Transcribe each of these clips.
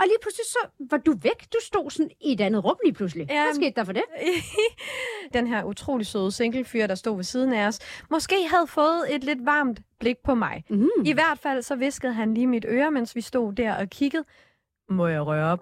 Og lige pludselig så var du væk. Du stod sådan i et andet rum lige pludselig. Ja. Hvad skete der for det? den her utrolig søde singlefyr, der stod ved siden af os, måske havde fået et lidt varmt blik på mig. Mm. I hvert fald så viskede han lige mit øre, mens vi stod der og kiggede. Må jeg røre op?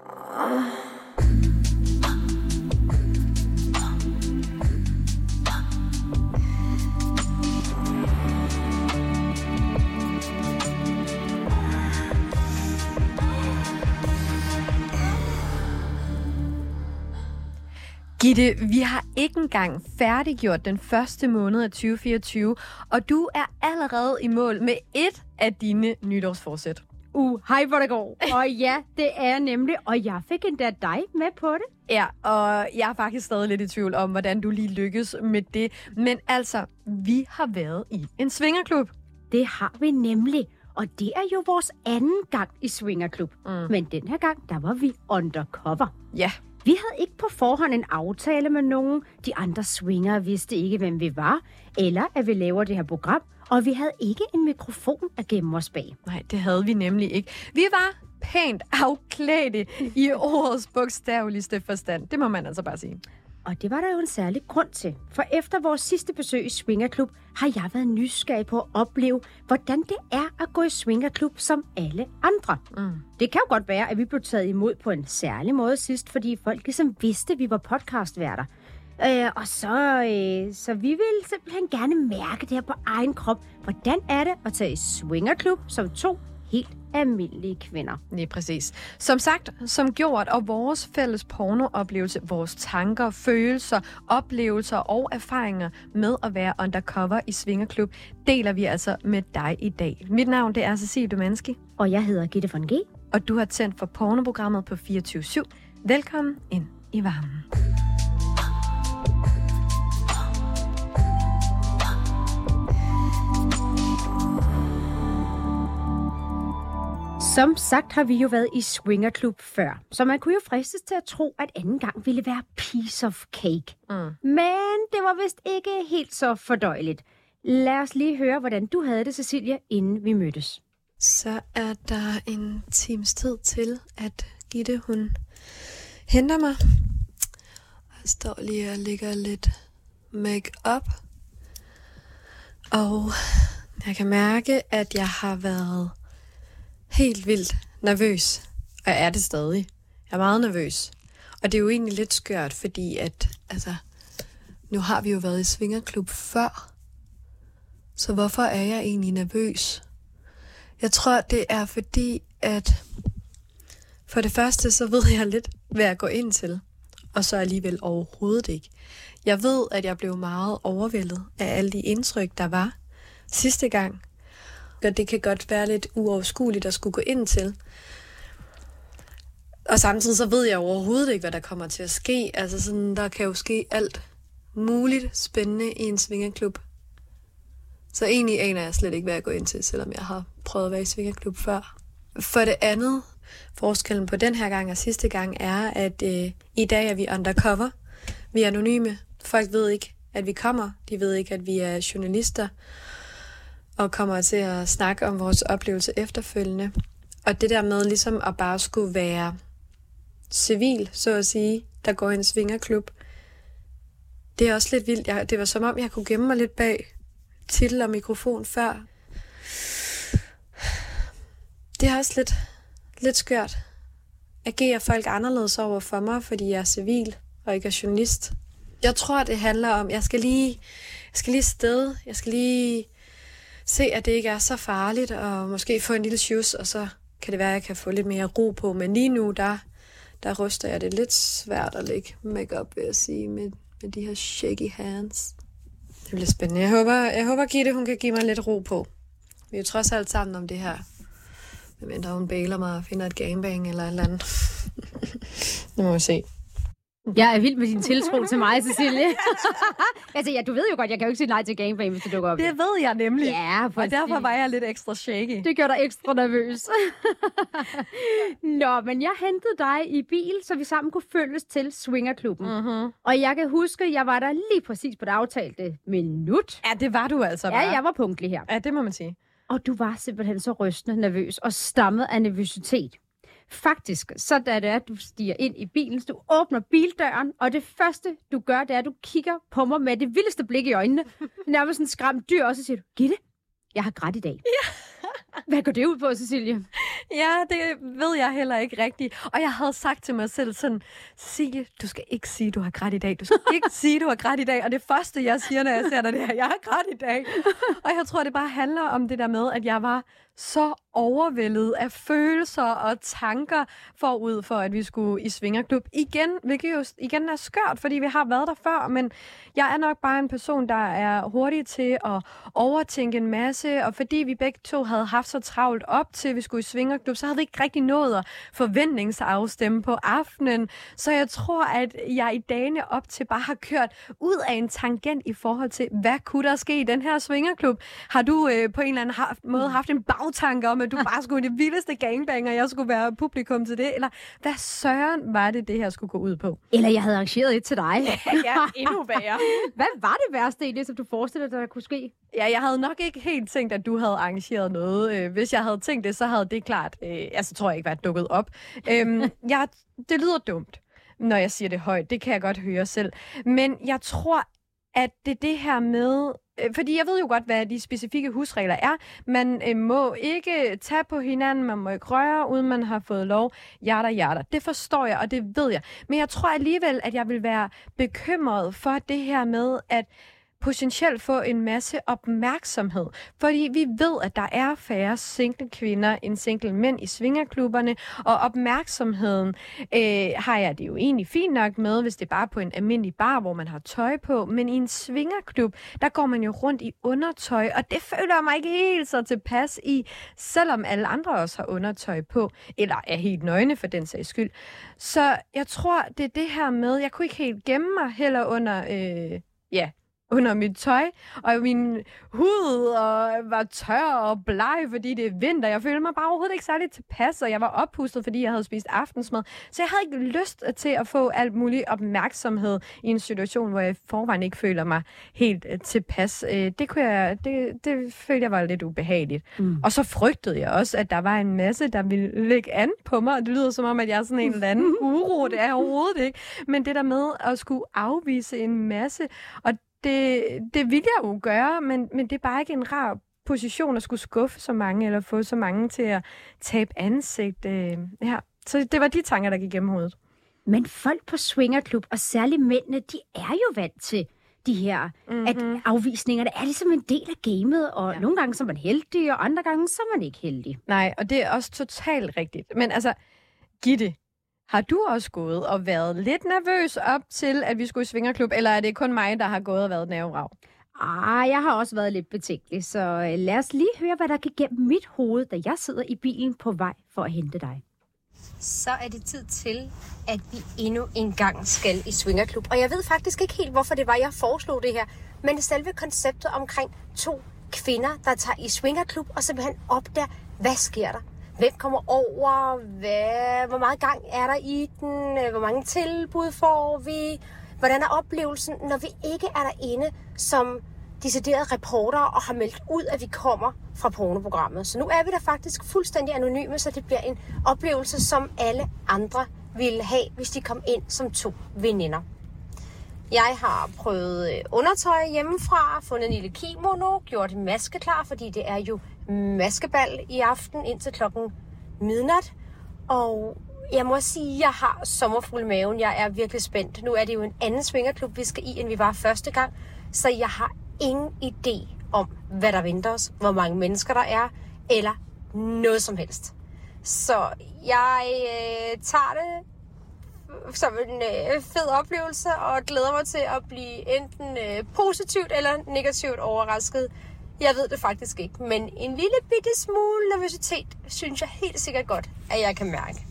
Gitte, vi har ikke engang færdiggjort den første måned af 2024, og du er allerede i mål med et af dine nytårsforsæt. Uh, hej hvor det går. Og ja, det er jeg nemlig. Og jeg fik endda dig med på det. Ja, og jeg er faktisk stadig lidt i tvivl om, hvordan du lige lykkes med det. Men altså, vi har været i en svingerklub. Det har vi nemlig. Og det er jo vores anden gang i Swingerklub. Mm. Men den her gang, der var vi undercover. Ja, vi havde ikke på forhånd en aftale med nogen. De andre swingere vidste ikke, hvem vi var, eller at vi laver det her program. Og vi havde ikke en mikrofon at gemme os bag. nej, det havde vi nemlig ikke. Vi var pænt afklædte i årets bogstaveligste forstand. Det må man altså bare sige. Og det var der jo en særlig grund til. For efter vores sidste besøg i Swingerklub, har jeg været nysgerrig på at opleve, hvordan det er at gå i Swingerklub som alle andre. Mm. Det kan jo godt være, at vi blev taget imod på en særlig måde sidst, fordi folk ligesom vidste, at vi var podcastværter. Øh, og så, øh, så vi ville simpelthen gerne mærke det her på egen krop. Hvordan er det at tage i Swingerklub som to helt almindelige kvinder? Lige præcis. Som sagt, som gjort, og vores fælles pornooplevelse, vores tanker, følelser, oplevelser og erfaringer med at være undercover i Svingerklub, deler vi altså med dig i dag. Mit navn det er Cecilie Domanski, Og jeg hedder Gitte von G. og du har tændt for pornoprogrammet på 24 Velkommen ind i varmen. Som sagt har vi jo været i Swingerklub før, så man kunne jo fristes til at tro, at anden gang ville være piece of cake. Mm. Men det var vist ikke helt så fordøjeligt. Lad os lige høre, hvordan du havde det, Cecilia, inden vi mødtes. Så er der en times tid til, at Gitte hun henter mig. Jeg står lige og lægger lidt make-up. Og jeg kan mærke, at jeg har været helt vildt nervøs. Og jeg er det stadig. Jeg er meget nervøs. Og det er jo egentlig lidt skørt, fordi at, altså, nu har vi jo været i svingerklub før. Så hvorfor er jeg egentlig nervøs? Jeg tror, det er fordi, at for det første, så ved jeg lidt, hvad jeg går ind til. Og så alligevel overhovedet ikke. Jeg ved, at jeg blev meget overvældet af alle de indtryk, der var sidste gang. Og det kan godt være lidt uoverskueligt at skulle gå ind til. Og samtidig så ved jeg overhovedet ikke, hvad der kommer til at ske. Altså sådan, der kan jo ske alt muligt spændende i en svingerklub. Så egentlig aner jeg slet ikke, hvad jeg går ind til, selvom jeg har prøvet at være i svingerklub før. For det andet, forskellen på den her gang og sidste gang, er, at øh, i dag er vi undercover. Vi er anonyme. Folk ved ikke, at vi kommer. De ved ikke, at vi er journalister og kommer til at snakke om vores oplevelse efterfølgende. Og det der med ligesom at bare skulle være civil, så at sige, der går i en svingerklub, det er også lidt vildt. Jeg, det var som om, jeg kunne gemme mig lidt bag titel og mikrofon før. Det er også lidt, lidt skørt. Agerer folk anderledes over for mig, fordi jeg er civil og ikke er journalist? Jeg tror, det handler om, jeg skal lige, jeg skal lige sted, jeg skal lige se, at det ikke er så farligt, og måske få en lille shoes, og så kan det være, at jeg kan få lidt mere ro på. Men lige nu, der, der ryster jeg det lidt svært at lægge makeup, vil jeg sige, med, med de her shaky hands. Det bliver spændende. Jeg håber, jeg håber Gitte, hun kan give mig lidt ro på. Vi er jo trods alt sammen om det her. Medmindre hun bailer mig og finder et gangbang eller et eller andet. nu må vi se. Jeg er vild med din tiltro til mig, Cecilie. altså, ja, du ved jo godt, jeg kan jo ikke sige nej til gangbang, hvis det dukker op. Det ved jeg nemlig. Ja, og derfor var jeg lidt ekstra shaky. Det gør dig ekstra nervøs. Nå, men jeg hentede dig i bil, så vi sammen kunne følges til Swingerklubben. Mm-hmm. Og jeg kan huske, at jeg var der lige præcis på det aftalte minut. Ja, det var du altså Ja, bare. jeg var punktlig her. Ja, det må man sige. Og du var simpelthen så rystende nervøs og stammet af nervøsitet. Faktisk, så da det er, at du stiger ind i bilen, så du åbner bildøren, og det første, du gør, det er, at du kigger på mig med det vildeste blik i øjnene. Nærmest en skræmt dyr, og så siger du, Gitte, jeg har grædt i dag. Ja. Hvad går det ud på, Cecilie? Ja, det ved jeg heller ikke rigtigt. Og jeg havde sagt til mig selv sådan, Cecilie, du skal ikke sige, du har grædt i dag. Du skal ikke sige, du har grædt i dag. Og det første, jeg siger, når jeg ser dig, det er, jeg har grædt i dag. Og jeg tror, det bare handler om det der med, at jeg var så overvældet af følelser og tanker forud for, at vi skulle i Svingerklub igen, hvilket jo igen er skørt, fordi vi har været der før, men jeg er nok bare en person, der er hurtig til at overtænke en masse, og fordi vi begge to havde haft så travlt op til, at vi skulle i Svingerklub, så havde vi ikke rigtig nået at forventningsafstemme på aftenen, så jeg tror, at jeg i dagene op til bare har kørt ud af en tangent i forhold til, hvad kunne der ske i den her Svingerklub? Har du øh, på en eller anden måde haft en bag bagtanker om, at du bare skulle det vildeste gangbang, og jeg skulle være publikum til det? Eller hvad søren var det, det her skulle gå ud på? Eller jeg havde arrangeret et til dig. ja, endnu værre. hvad var det værste i det, som du forestillede dig, der kunne ske? Ja, jeg havde nok ikke helt tænkt, at du havde arrangeret noget. Øh, hvis jeg havde tænkt det, så havde det klart, øh, altså tror jeg ikke været dukket op. øhm, jeg, det lyder dumt, når jeg siger det højt. Det kan jeg godt høre selv. Men jeg tror, at det det her med, Øh, fordi jeg ved jo godt, hvad de specifikke husregler er. Man øh, må ikke tage på hinanden, man må ikke røre, uden man har fået lov. Hjerter, hjerter. Det forstår jeg, og det ved jeg. Men jeg tror alligevel, at jeg vil være bekymret for det her med, at potentielt få en masse opmærksomhed. Fordi vi ved, at der er færre single kvinder end single mænd i svingerklubberne, og opmærksomheden øh, har jeg det jo egentlig fint nok med, hvis det er bare på en almindelig bar, hvor man har tøj på. Men i en svingerklub, der går man jo rundt i undertøj, og det føler jeg mig ikke helt så tilpas i, selvom alle andre også har undertøj på, eller er helt nøgne for den sags skyld. Så jeg tror, det er det her med, jeg kunne ikke helt gemme mig heller under, øh, ja, under mit tøj, og min hud og var tør og bleg, fordi det er vinter. Jeg følte mig bare overhovedet ikke særlig tilpas, og jeg var oppustet, fordi jeg havde spist aftensmad. Så jeg havde ikke lyst til at få alt muligt opmærksomhed i en situation, hvor jeg forvejen ikke føler mig helt uh, tilpas. Uh, det, kunne jeg, det, det følte jeg var lidt ubehageligt. Mm. Og så frygtede jeg også, at der var en masse, der ville lægge an på mig, og det lyder som om, at jeg er sådan en eller anden uro. Det er jeg overhovedet ikke. Men det der med at skulle afvise en masse, og det, det vil jeg jo gøre, men, men det er bare ikke en rar position at skulle skuffe så mange, eller få så mange til at tabe ansigt. Øh, ja. Så det var de tanker, der gik gennem hovedet. Men folk på swingerklub, og særligt mændene, de er jo vant til de her mm-hmm. at mhm. afvisninger. Det er ligesom en del af gamet, og ja. nogle gange så er man heldig, og andre gange så er man ikke heldig. Nej, og det er også totalt rigtigt. Men altså, Gitte, har du også gået og været lidt nervøs op til, at vi skulle i Svingerklub, eller er det kun mig, der har gået og været nervrav? Ah, jeg har også været lidt betænkelig, så øh, lad os lige høre, hvad der gik gennem mit hoved, da jeg sidder i bilen på vej for at hente dig. Så er det tid til, at vi endnu en gang skal i Svingerklub. Og jeg ved faktisk ikke helt, hvorfor det var, jeg foreslog det her. Men selve konceptet omkring to kvinder, der tager i Svingerklub og simpelthen opdager, hvad sker der? Hvem kommer over? Hvad, hvor meget gang er der i den? Øh, hvor mange tilbud får vi? Hvordan er oplevelsen, når vi ikke er derinde som deciderede reporter og har meldt ud, at vi kommer fra pornoprogrammet. Så nu er vi der faktisk fuldstændig anonyme, så det bliver en oplevelse, som alle andre ville have, hvis de kom ind som to veninder. Jeg har prøvet øh, undertøj hjemmefra, fundet en lille kimono, gjort maske klar, fordi det er jo maskebal i aften indtil klokken midnat. Og jeg må sige, at jeg har sommerfuld maven. Jeg er virkelig spændt. Nu er det jo en anden svingerklub, vi skal i, end vi var første gang. Så jeg har ingen idé om, hvad der venter os, hvor mange mennesker der er, eller noget som helst. Så jeg øh, tager det som en øh, fed oplevelse, og glæder mig til at blive enten øh, positivt eller negativt overrasket. Jeg ved det faktisk ikke, men en lille bitte smule nervøsitet synes jeg helt sikkert godt, at jeg kan mærke.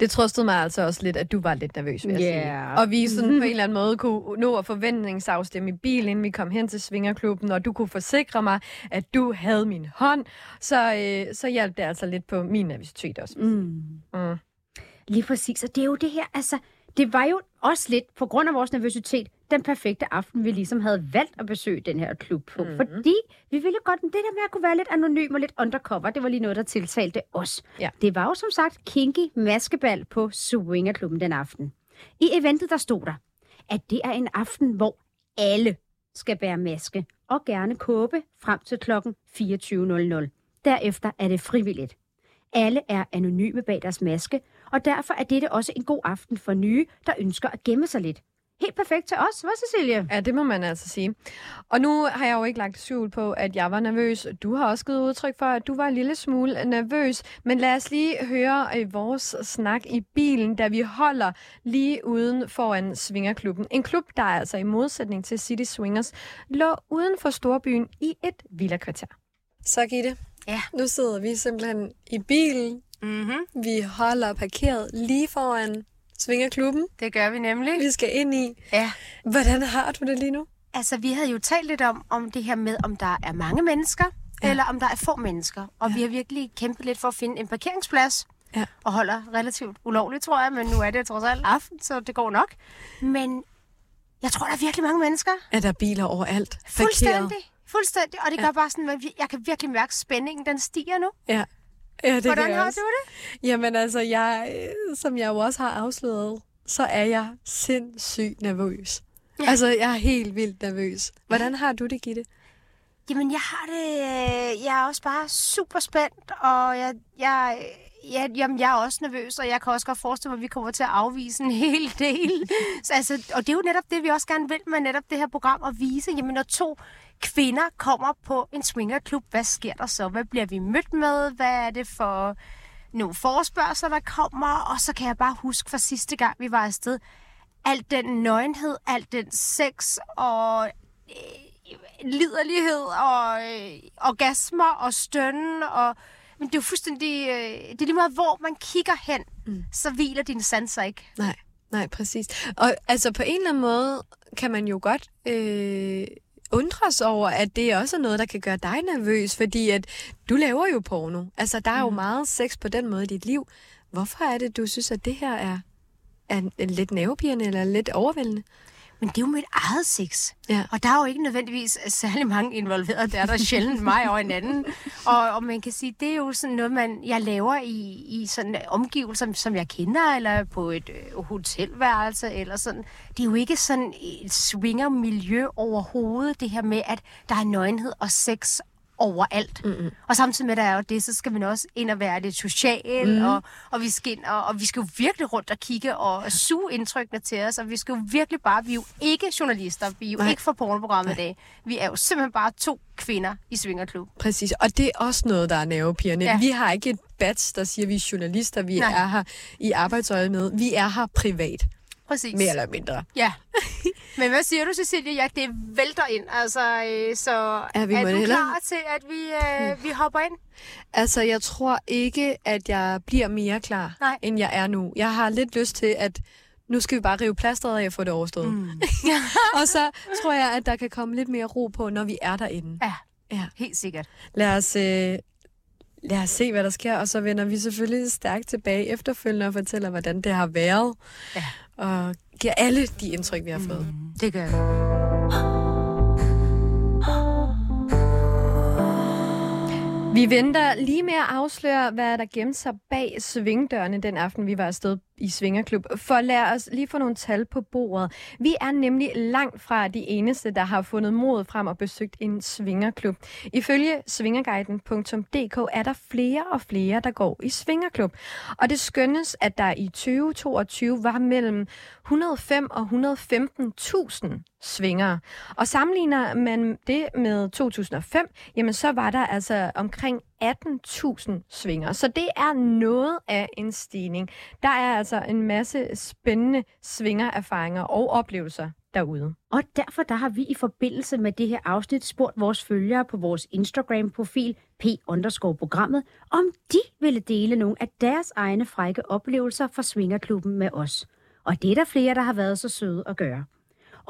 Det trøstede mig altså også lidt, at du var lidt nervøs, vil jeg yeah. sige. Og vi sådan på en eller anden måde kunne nå at forventningsafstemme i bilen, inden vi kom hen til Svingerklubben, og du kunne forsikre mig, at du havde min hånd. Så, øh, så hjalp det altså lidt på min nervøsitet også. Mm. Mm. Lige præcis, og det er jo det her, altså, det var jo også lidt på grund af vores nervøsitet, den perfekte aften, vi ligesom havde valgt at besøge den her klub på. Mm-hmm. Fordi vi ville godt, det der med at kunne være lidt anonym og lidt undercover, det var lige noget, der tiltalte os. Ja. Det var jo som sagt kinky maskebal på Swingerklubben den aften. I eventet der stod der, at det er en aften, hvor alle skal bære maske og gerne kåbe frem til klokken 24.00. Derefter er det frivilligt. Alle er anonyme bag deres maske, og derfor er dette også en god aften for nye, der ønsker at gemme sig lidt. Helt perfekt til os, hvad Cecilie? Ja, det må man altså sige. Og nu har jeg jo ikke lagt skjul på, at jeg var nervøs. Du har også givet udtryk for, at du var en lille smule nervøs. Men lad os lige høre øh, vores snak i bilen, da vi holder lige uden foran Svingerklubben. En klub, der altså i modsætning til City Swingers, lå uden for storbyen i et villakvarter. Så Gitte, Ja. nu sidder vi simpelthen i bilen. Mm-hmm. Vi holder parkeret lige foran Svingerklubben. Det gør vi nemlig. Vi skal ind i. Ja. Hvordan har du det lige nu? Altså, vi havde jo talt lidt om, om det her med, om der er mange mennesker, ja. eller om der er få mennesker. Og ja. vi har virkelig kæmpet lidt for at finde en parkeringsplads. Ja. Og holder relativt ulovligt, tror jeg, men nu er det trods alt aften, så det går nok. Men jeg tror, der er virkelig mange mennesker. Er der biler overalt? Parkeret? Fuldstændig. Fuldstændig. Og det gør bare sådan, at jeg kan virkelig mærke, at spændingen den stiger nu. Ja. Ja det Hvordan har også. du det? Jamen altså, jeg, øh, som jeg jo også har afsløret, så er jeg sindssygt nervøs. Ja. Altså, jeg er helt vildt nervøs. Hvordan har du det, Gitte? Jamen, jeg har det... øh, Jeg er også bare super spændt, og jeg, jeg, jeg, jamen, jeg er også nervøs, og jeg kan også godt forestille mig, at vi kommer til at afvise en hel del. Så, altså, og det er jo netop det, vi også gerne vil med netop det her program, at vise, jamen, når to kvinder kommer på en swingerklub, hvad sker der så? Hvad bliver vi mødt med? Hvad er det for nogle forespørgseler, der kommer? Og så kan jeg bare huske fra sidste gang, vi var afsted, alt den nøgenhed, alt den sex og øh, liderlighed og øh, orgasmer og stønnen og men det er jo fuldstændig, øh, det er lige meget, hvor man kigger hen, mm. så hviler dine sanser ikke. Nej, nej, præcis. Og altså, på en eller anden måde kan man jo godt øh, undres over, at det også er noget, der kan gøre dig nervøs, fordi at du laver jo porno. Altså, der er jo meget sex på den måde i dit liv. Hvorfor er det, du synes, at det her er, er lidt nervepirrende eller lidt overvældende? Men det er jo mit eget sex. Ja. Og der er jo ikke nødvendigvis særlig mange involveret. Der er der sjældent mig og en anden. Og, og man kan sige, det er jo sådan noget, man, jeg laver i, i sådan omgivelser, som jeg kender, eller på et øh, hotelværelse, eller sådan. Det er jo ikke sådan et swinger-miljø overhovedet, det her med, at der er nøgenhed og sex overalt. Mm-hmm. Og samtidig med, at der er jo det, så skal man også ind og være lidt social, mm. og, og, vi skal ind, og, og vi skal jo virkelig rundt og kigge og suge indtrykkene til os, og vi skal jo virkelig bare, vi er jo ikke journalister, vi er jo Nej. Ikke for pornoprogrammet i dag. Vi er jo simpelthen bare to kvinder i Svingerklub. Præcis, og det er også noget, der er nervepirrende. Ja. Vi har ikke et badge, der siger, at vi er journalister, vi Nej. er her i arbejdsøjet med. Vi er her privat, Præcis. mere eller mindre. Ja. Men hvad siger du, Cecilie? Ja, det vælter ind. Altså, øh, så Ja, vi er du klar til, at vi, øh, vi hopper ind? Altså, jeg tror ikke, at jeg bliver mere klar, Nej. end jeg er nu. Jeg har lidt lyst til, at nu skal vi bare rive plasteret af og få det overstået. Mm. og så tror jeg, at der kan komme lidt mere ro på, når vi er derinde. Ja, Ja. helt sikkert. Lad os, øh, lad os se, hvad der sker, og så vender vi selvfølgelig stærkt tilbage efterfølgende og fortæller, hvordan det har været. Ja. Og giver alle de indtryk, vi har fået. Det gør vi. Vi venter lige med at afsløre, hvad der gemte sig bag svingdørene den aften, vi var afsted i Svingerklub. For lad os lige få nogle tal på bordet. Vi er nemlig langt fra de eneste, der har fundet mod frem og besøgt en svingerklub. Ifølge svingerguiden.dk er der flere og flere, der går i svingerklub. Og det skønnes, at der i 2022 var mellem 105 og 115.000 svingere. Og sammenligner man det med 2005, jamen så var der altså omkring 18.000 svinger. Så det er noget af en stigning. Der er altså en masse spændende svingererfaringer og oplevelser derude. Og derfor der har vi i forbindelse med det her afsnit spurgt vores følgere på vores Instagram-profil p-programmet, om de ville dele nogle af deres egne frække oplevelser fra Svingerklubben med os. Og det er der flere, der har været så søde at gøre.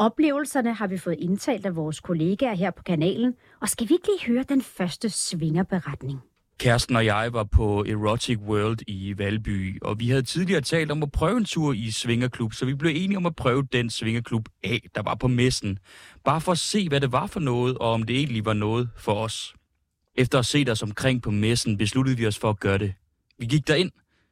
Oplevelserne har vi fået indtalt af vores kollegaer her på kanalen, og skal vi ikke lige høre den første svingerberetning? Kæresten og jeg var på Erotic World i Valby, og vi havde tidligere talt om at prøve en tur i Svingerklub, så vi blev enige om at prøve den Svingerklub A, der var på messen. Bare for at se, hvad det var for noget, og om det egentlig var noget for os. Efter at se os omkring på messen, besluttede vi os for at gøre det. Vi gik derind,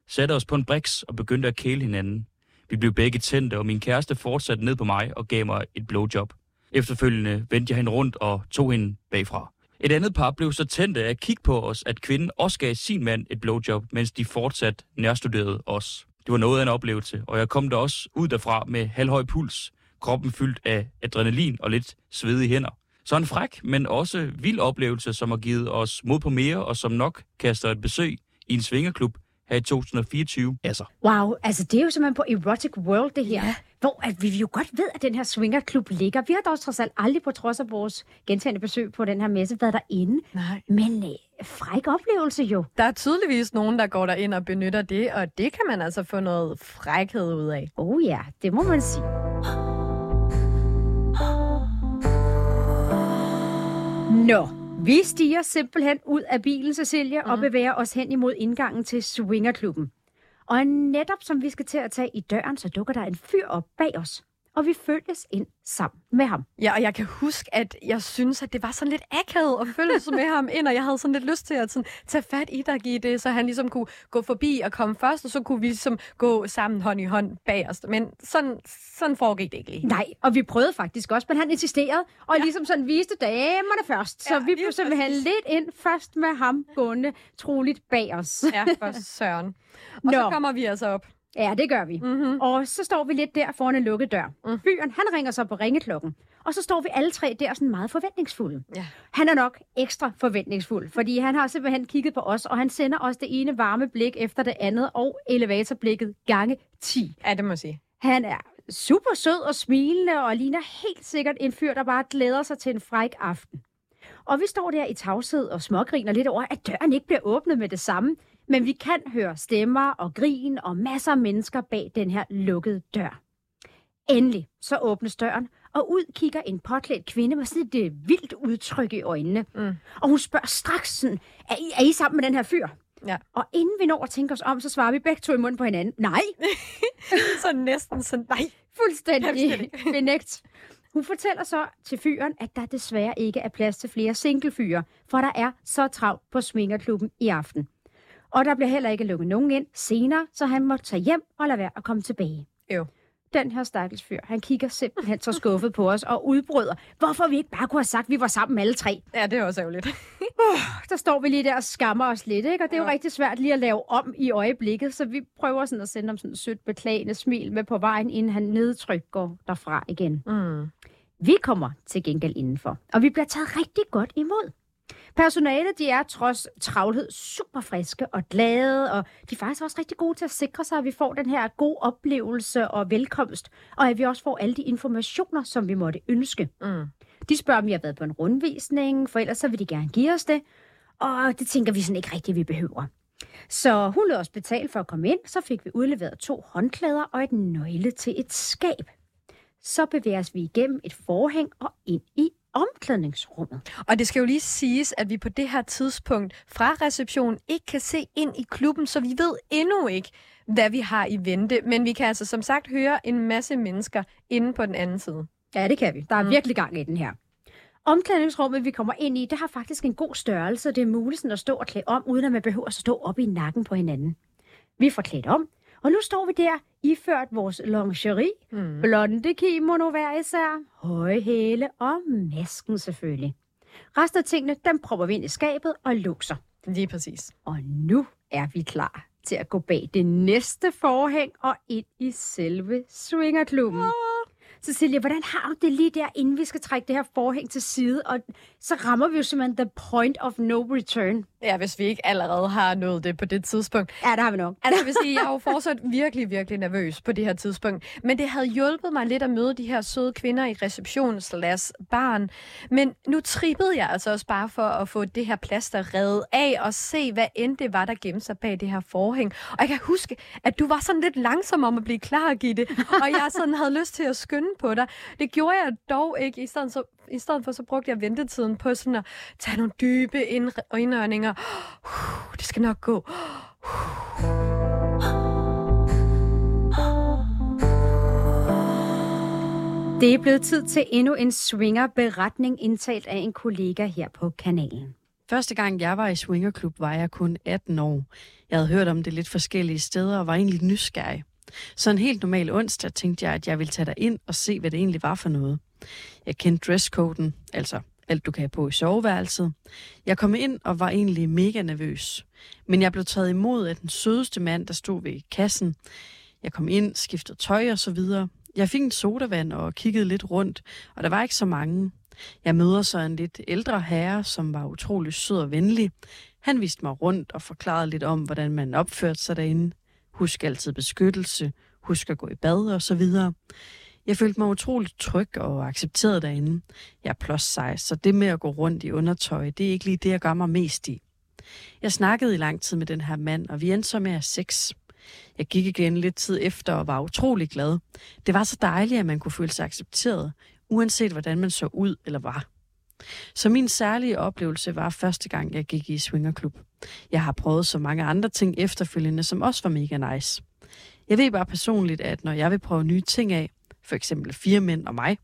satte os på en briks og begyndte at kæle hinanden. Vi blev begge tændte, og min kæreste fortsatte ned på mig og gav mig et blowjob. Efterfølgende vendte jeg hende rundt og tog hende bagfra. Et andet par blev så tændte af at kigge på os, at kvinden også gav sin mand et blowjob, mens de fortsat nærstuderede os. Det var noget af en oplevelse, og jeg kom der også ud derfra med halvhøj puls, kroppen fyldt af adrenalin og lidt svedige hænder. Så en fræk, men også vild oplevelse, som har givet os mod på mere, og som nok kaster et besøg i en svingerklub her i 2024 Altså. Wow, altså det er jo simpelthen på Erotic World, det her. Ja. Hvor at vi jo godt ved, at den her swingerklub ligger. Vi har dog trods alt aldrig på trods af vores gentagende besøg på den her messe været derinde. Nej. Men øh, fræk oplevelse jo. Der er tydeligvis nogen, der går derind og benytter det, og det kan man altså få noget frækhed ud af. Oh ja, det må man sige. Nå, vi stiger simpelthen ud af bilen, Cecilia, mm. og bevæger os hen imod indgangen til Swingerklubben. Og netop som vi skal til at tage i døren, så dukker der en fyr op bag os og vi følges ind sammen med ham. Ja, og jeg kan huske, at jeg synes, at det var sådan lidt akavet at følges med ham ind, og jeg havde sådan lidt lyst til at sådan, tage fat i dig, i det, så han ligesom kunne gå forbi og komme først, og så kunne vi ligesom gå sammen hånd i hånd bag os. Men sådan, sådan foregik det ikke lige. Nej, og vi prøvede faktisk også, men han insisterede, og ja. ligesom sådan viste damerne først. Så ja, vi blev simpelthen lidt ind først med ham gående troligt bag os. Ja, for søren. Og Nå. så kommer vi altså op. Ja, det gør vi. Mm-hmm. Og så står vi lidt der foran en lukket dør. Mm. Fyren, han ringer så på ringeklokken. Og så står vi alle tre der sådan meget forventningsfulde. Ja. Han er nok ekstra forventningsfuld, fordi han har simpelthen kigget på os, og han sender os det ene varme blik efter det andet, og elevatorblikket gange 10. Ja, det må jeg sige. Han er super sød og smilende, og ligner helt sikkert en fyr, der bare glæder sig til en fræk aften. Og vi står der i tavshed og smågriner lidt over, at døren ikke bliver åbnet med det samme. Men vi kan høre stemmer og grin og masser af mennesker bag den her lukkede dør. Endelig så åbnes døren, og ud kigger en påklædt kvinde med sådan et øh, vildt udtryk i øjnene. Mm. Og hun spørger straks sådan, er I, er I sammen med den her fyr? Ja. Og inden vi når at tænke os om, så svarer vi begge to i munden på hinanden. Nej. så næsten sådan, nej. Fuldstændig benægt. Hun fortæller så til fyren, at der desværre ikke er plads til flere singlefyre, for der er så travlt på Svingerklubben i aften. Og der bliver heller ikke lukket nogen ind senere, så han må tage hjem og lade være at komme tilbage. Jo. Den her stakkels fyr, han kigger simpelthen så skuffet på os og udbryder, hvorfor vi ikke bare kunne have sagt, at vi var sammen alle tre. Ja, det er også ærgerligt. uh, der står vi lige der og skammer os lidt, ikke? og det er jo ja. rigtig svært lige at lave om i øjeblikket, så vi prøver sådan at sende ham sådan et sødt beklagende smil med på vejen, inden han nedtryk går derfra igen. Mm. Vi kommer til gengæld indenfor, og vi bliver taget rigtig godt imod. Personalet, de er trods travlhed super friske og glade, og de er faktisk også rigtig gode til at sikre sig, at vi får den her gode oplevelse og velkomst, og at vi også får alle de informationer, som vi måtte ønske. Mm. De spørger, om vi har været på en rundvisning, for ellers så vil de gerne give os det, og det tænker vi sådan ikke rigtigt, vi behøver. Så hun lød os betale for at komme ind, så fik vi udleveret to håndklæder og et nøgle til et skab. Så bevæger vi igennem et forhæng og ind i omklædningsrummet. Og det skal jo lige siges, at vi på det her tidspunkt fra receptionen ikke kan se ind i klubben, så vi ved endnu ikke, hvad vi har i vente. Men vi kan altså som sagt høre en masse mennesker inde på den anden side. Ja, det kan vi. Der er mm. virkelig gang i den her. Omklædningsrummet, vi kommer ind i, det har faktisk en god størrelse. Det er muligt at stå og klæde om, uden at man behøver at stå op i nakken på hinanden. Vi får klædt om, og nu står vi der, iført vores lingerie, mm. blonde kimono hver især, høje hæle og masken selvfølgelig. Resten af tingene, dem propper vi ind i skabet og låser. Lige præcis. Og nu er vi klar til at gå bag det næste forhæng og ind i selve swingerklubben. Oh. Cecilia, hvordan har du det lige der, inden vi skal trække det her forhæng til side, og så rammer vi jo simpelthen the point of no return. Ja, hvis vi ikke allerede har nået det på det tidspunkt. Ja, det har vi nok. Altså, jeg vil sige, jeg er jo fortsat virkelig, virkelig nervøs på det her tidspunkt. Men det havde hjulpet mig lidt at møde de her søde kvinder i receptionen slash barn. Men nu trippede jeg altså også bare for at få det her plaster reddet af og se, hvad end det var, der gemte sig bag det her forhæng. Og jeg kan huske, at du var sådan lidt langsom om at blive klar, Gitte. Og jeg sådan havde lyst til at skynde på dig. Det gjorde jeg dog ikke. I stedet så i stedet for så brugte jeg ventetiden på sådan at tage nogle dybe ind- indåndinger. Uh, det skal nok gå. Det er blevet tid til endnu en swinger-beretning indtalt af en kollega her på kanalen. Første gang jeg var i swingerklub, var jeg kun 18 år. Jeg havde hørt om det lidt forskellige steder og var egentlig nysgerrig. Så en helt normal onsdag tænkte jeg, at jeg ville tage dig ind og se, hvad det egentlig var for noget. Jeg kendte dresscoden, altså alt du kan have på i soveværelset. Jeg kom ind og var egentlig mega nervøs. Men jeg blev taget imod af den sødeste mand, der stod ved kassen. Jeg kom ind, skiftede tøj og så videre. Jeg fik en sodavand og kiggede lidt rundt, og der var ikke så mange. Jeg møder så en lidt ældre herre, som var utrolig sød og venlig. Han viste mig rundt og forklarede lidt om, hvordan man opførte sig derinde. Husk altid beskyttelse, husk at gå i bad og så videre. Jeg følte mig utroligt tryg og accepteret derinde. Jeg er plus size, så det med at gå rundt i undertøj, det er ikke lige det, jeg gør mig mest i. Jeg snakkede i lang tid med den her mand, og vi endte så med at sex. Jeg gik igen lidt tid efter og var utrolig glad. Det var så dejligt, at man kunne føle sig accepteret, uanset hvordan man så ud eller var. Så min særlige oplevelse var første gang, jeg gik i swingerklub. Jeg har prøvet så mange andre ting efterfølgende, som også var mega nice. Jeg ved bare personligt, at når jeg vil prøve nye ting af, for eksempel fire mænd og mig,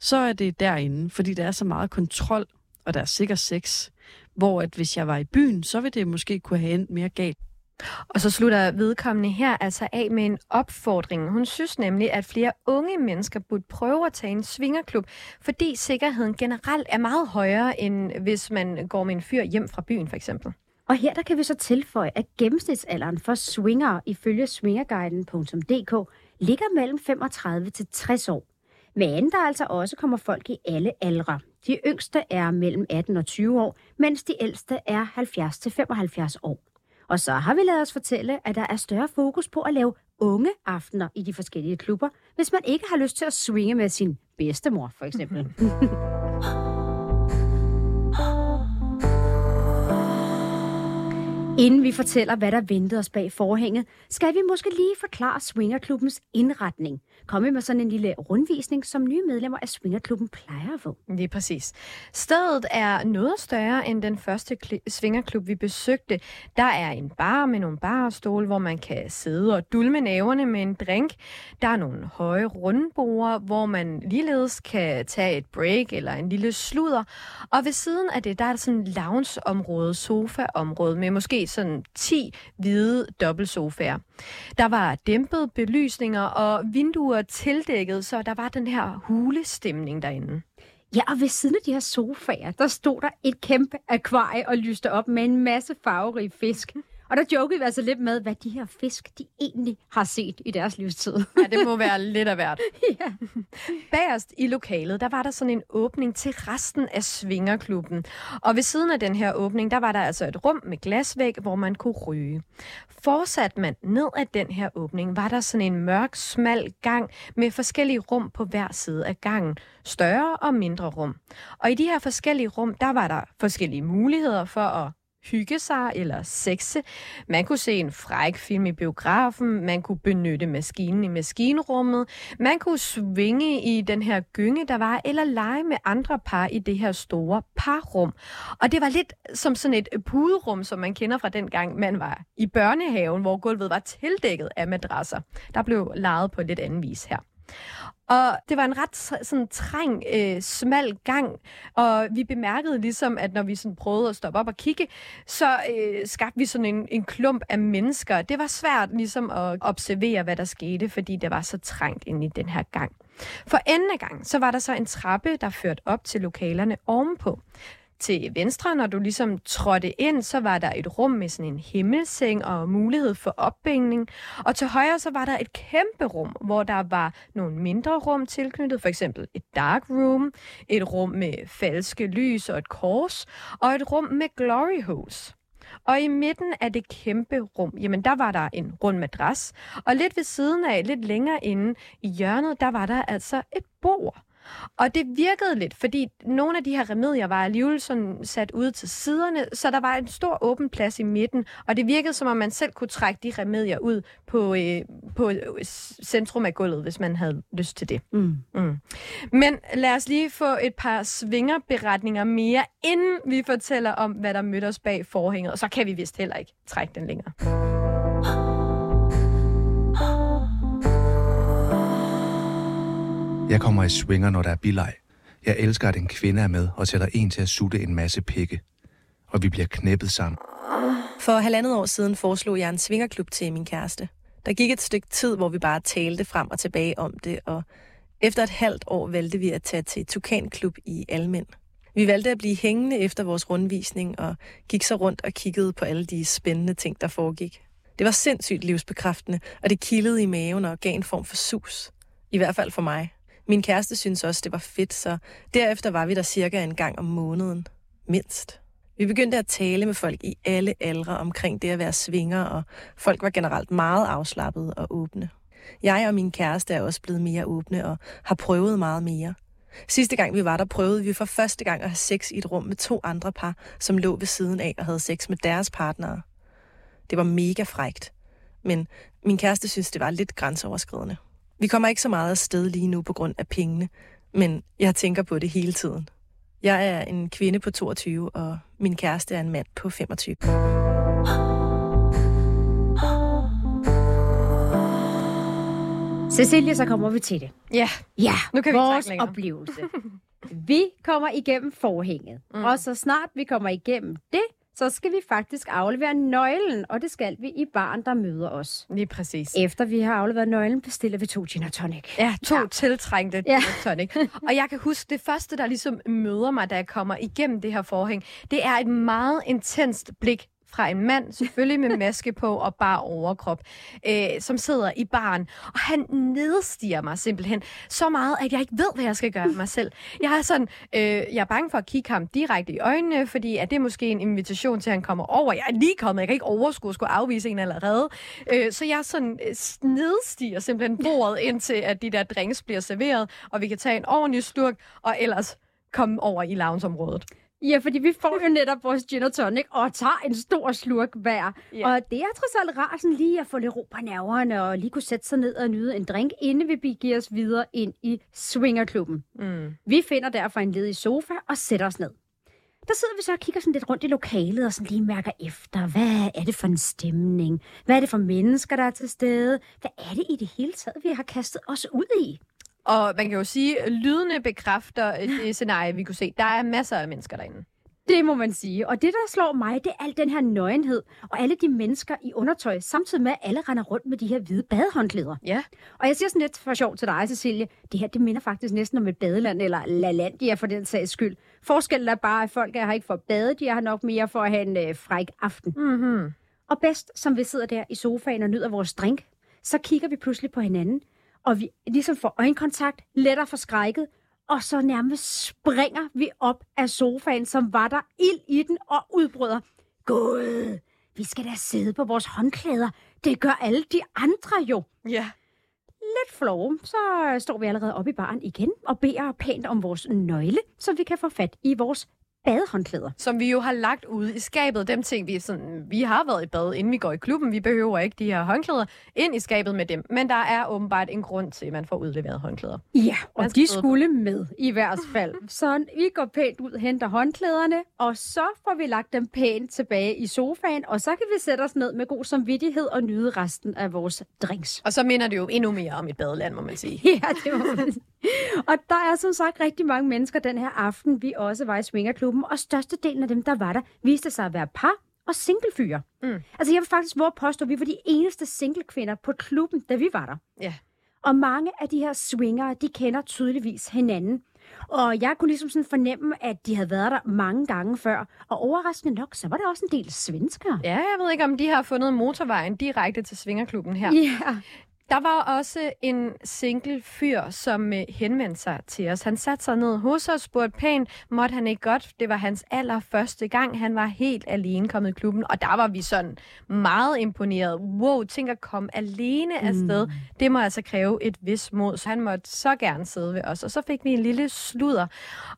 så er det derinde, fordi der er så meget kontrol, og der er sikker sex, hvor at hvis jeg var i byen, så ville det måske kunne have endt mere galt. Og så slutter vedkommende her altså af med en opfordring. Hun synes nemlig, at flere unge mennesker burde prøve at tage en svingerklub, fordi sikkerheden generelt er meget højere, end hvis man går med en fyr hjem fra byen for eksempel. Og her der kan vi så tilføje, at gennemsnitsalderen for swinger ifølge swingerguiden.dk ligger mellem 35 til 60 år. Men der altså også kommer folk i alle aldre. De yngste er mellem 18 og 20 år, mens de ældste er 70 til 75 år. Og så har vi lavet os fortælle, at der er større fokus på at lave unge aftener i de forskellige klubber, hvis man ikke har lyst til at swinge med sin bedstemor, for eksempel. Inden vi fortæller, hvad der ventede os bag forhænget, skal vi måske lige forklare Swingerklubbens indretning. Komme med sådan en lille rundvisning, som nye medlemmer af Swingerklubben plejer at få. Det er præcis. Stedet er noget større end den første Swingerklub, vi besøgte. Der er en bar med nogle barstole, hvor man kan sidde og dulme næverne med en drink. Der er nogle høje rundborer, hvor man ligeledes kan tage et break eller en lille sludder. Og ved siden af det, der er der sådan et loungeområde, sofaområde med måske sådan 10 hvide dobbeltsofaer. Der var dæmpet belysninger og vinduer tildækket, så der var den her hulestemning derinde. Ja, og ved siden af de her sofaer, der stod der et kæmpe akvarie og lyste op med en masse farverige fisk. Og der jokede vi altså lidt med, hvad de her fisk, de egentlig har set i deres livstid. Ja, det må være lidt af hvert. ja. Bagerst i lokalet, der var der sådan en åbning til resten af Svingerklubben. Og ved siden af den her åbning, der var der altså et rum med glasvæg, hvor man kunne ryge. Fortsat man ned ad den her åbning, var der sådan en mørk, smal gang med forskellige rum på hver side af gangen. Større og mindre rum. Og i de her forskellige rum, der var der forskellige muligheder for at hygge sig eller sexe. Man kunne se en fræk film i biografen, man kunne benytte maskinen i maskinrummet, man kunne svinge i den her gynge, der var, eller lege med andre par i det her store parrum. Og det var lidt som sådan et puderum, som man kender fra den gang, man var i børnehaven, hvor gulvet var tildækket af madrasser. Der blev leget på lidt anden vis her. Og det var en ret sådan træng, øh, smal gang, og vi bemærkede ligesom, at når vi sådan prøvede at stoppe op og kigge, så øh, skabte vi sådan en, en klump af mennesker. Det var svært ligesom at observere, hvad der skete, fordi det var så trængt ind i den her gang. For enden af gang, så var der så en trappe, der førte op til lokalerne ovenpå. Til venstre, når du ligesom trådte ind, så var der et rum med sådan en himmelseng og mulighed for opbængning. Og til højre, så var der et kæmpe rum, hvor der var nogle mindre rum tilknyttet, for eksempel et dark room, et rum med falske lys og et kors, og et rum med glory holes. Og i midten af det kæmpe rum, jamen der var der en rund madras, og lidt ved siden af, lidt længere inde i hjørnet, der var der altså et bord. Og det virkede lidt, fordi nogle af de her remedier var alligevel sådan sat ud til siderne, så der var en stor åben plads i midten, og det virkede som om man selv kunne trække de remedier ud på, øh, på øh, centrum af gulvet, hvis man havde lyst til det. Mm. Mm. Men lad os lige få et par svingerberetninger mere, inden vi fortæller om, hvad der mødte os bag forhænget, og så kan vi vist heller ikke trække den længere. Jeg kommer i swinger, når der er bileg. Jeg elsker, at en kvinde er med og sætter en til at sutte en masse pikke. Og vi bliver knæppet sammen. For halvandet år siden foreslog jeg en svingerklub til min kæreste. Der gik et stykke tid, hvor vi bare talte frem og tilbage om det, og efter et halvt år valgte vi at tage til Tukanklub i Almen. Vi valgte at blive hængende efter vores rundvisning og gik så rundt og kiggede på alle de spændende ting, der foregik. Det var sindssygt livsbekræftende, og det kildede i maven og gav en form for sus. I hvert fald for mig. Min kæreste synes også, det var fedt, så derefter var vi der cirka en gang om måneden. Mindst. Vi begyndte at tale med folk i alle aldre omkring det at være svinger, og folk var generelt meget afslappede og åbne. Jeg og min kæreste er også blevet mere åbne og har prøvet meget mere. Sidste gang vi var der, prøvede vi for første gang at have sex i et rum med to andre par, som lå ved siden af og havde sex med deres partnere. Det var mega frægt. Men min kæreste synes, det var lidt grænseoverskridende. Vi kommer ikke så meget af sted lige nu på grund af pengene, men jeg tænker på det hele tiden. Jeg er en kvinde på 22, og min kæreste er en mand på 25. Cecilie, så kommer vi til det. Ja, Ja, Nu kan vi vores oplevelse. vi kommer igennem forhænget, mm. og så snart vi kommer igennem det, så skal vi faktisk aflevere nøglen, og det skal vi i baren, der møder os. lige præcis. Efter vi har afleveret nøglen, bestiller vi to gin og tonic. Ja, to ja. tiltrængte Ja. ja. tonic. Og jeg kan huske, det første, der ligesom møder mig, da jeg kommer igennem det her forhæng, det er et meget intenst blik fra en mand, selvfølgelig med maske på og bare overkrop, øh, som sidder i baren. Og han nedstiger mig simpelthen så meget, at jeg ikke ved, hvad jeg skal gøre med mig selv. Jeg er sådan, øh, jeg er bange for at kigge ham direkte i øjnene, fordi at det er måske en invitation til, at han kommer over. Jeg er lige kommet, jeg kan ikke overskue at skulle afvise en allerede. Øh, så jeg sådan øh, nedstiger simpelthen bordet, indtil at de der drinks bliver serveret, og vi kan tage en ordentlig slurk, og ellers komme over i loungeområdet. Ja, fordi vi får jo netop vores gin og tonic og tager en stor slurk hver. Ja. Og det er trods alt rart sådan lige at få lidt ro på nerverne og lige kunne sætte sig ned og nyde en drink, inden vi begiver os videre ind i swingerklubben. Mm. Vi finder derfor en ledig sofa og sætter os ned. Der sidder vi så og kigger sådan lidt rundt i lokalet og sådan lige mærker efter, hvad er det for en stemning? Hvad er det for mennesker, der er til stede? Hvad er det i det hele taget, vi har kastet os ud i? Og man kan jo sige, at lydene bekræfter øh, det scenarie, vi kunne se. Der er masser af mennesker derinde. Det må man sige. Og det, der slår mig, det er al den her nøgenhed og alle de mennesker i undertøj, samtidig med, at alle render rundt med de her hvide badehåndklæder. Ja. Og jeg siger sådan lidt for sjov til dig, Cecilie, det her, det minder faktisk næsten om et badeland, eller LaLandia for den sags skyld. Forskellen er bare, at folk er her ikke for at bade, de er her nok mere for at have en øh, fræk aften. Mm-hmm. Og bedst, som vi sidder der i sofaen og nyder vores drink, så kigger vi pludselig på hinanden, og vi ligesom får øjenkontakt, letter forskrækket, og så nærmest springer vi op af sofaen, som var der ild i den, og udbryder. Gud, vi skal da sidde på vores håndklæder. Det gør alle de andre jo. Ja. Lidt flove, så står vi allerede oppe i baren igen og beder pænt om vores nøgle, så vi kan få fat i vores badehåndklæder. Som vi jo har lagt ude i skabet. Dem ting, vi, sådan, vi har været i bad, inden vi går i klubben. Vi behøver ikke de her håndklæder ind i skabet med dem. Men der er åbenbart en grund til, at man får udleveret håndklæder. Ja, og de skulle med i hvert fald. Så vi går pænt ud, henter håndklæderne, og så får vi lagt dem pænt tilbage i sofaen, og så kan vi sætte os ned med god samvittighed og nyde resten af vores drinks. Og så minder det jo endnu mere om et badeland, må man sige. Ja, det må man sige. Og der er som sagt rigtig mange mennesker den her aften, vi også var i Swingerklubben, og størstedelen af dem, der var der, viste sig at være par og singlefyre. Mm. Altså jeg vil faktisk at påstå, at vi var de eneste singlekvinder på klubben, da vi var der. Ja. Og mange af de her swingere, de kender tydeligvis hinanden. Og jeg kunne ligesom sådan fornemme, at de havde været der mange gange før. Og overraskende nok, så var der også en del svenskere. Ja, jeg ved ikke, om de har fundet motorvejen direkte til Svingerklubben her. Ja. Der var også en single fyr, som øh, henvendte sig til os. Han satte sig ned hos os, spurgte pænt, måtte han ikke godt. Det var hans allerførste gang. Han var helt alene kommet i klubben, og der var vi sådan meget imponeret. Wow, tænk at komme alene afsted. Mm. Det må altså kræve et vis mod, så han måtte så gerne sidde ved os. Og så fik vi en lille sludder.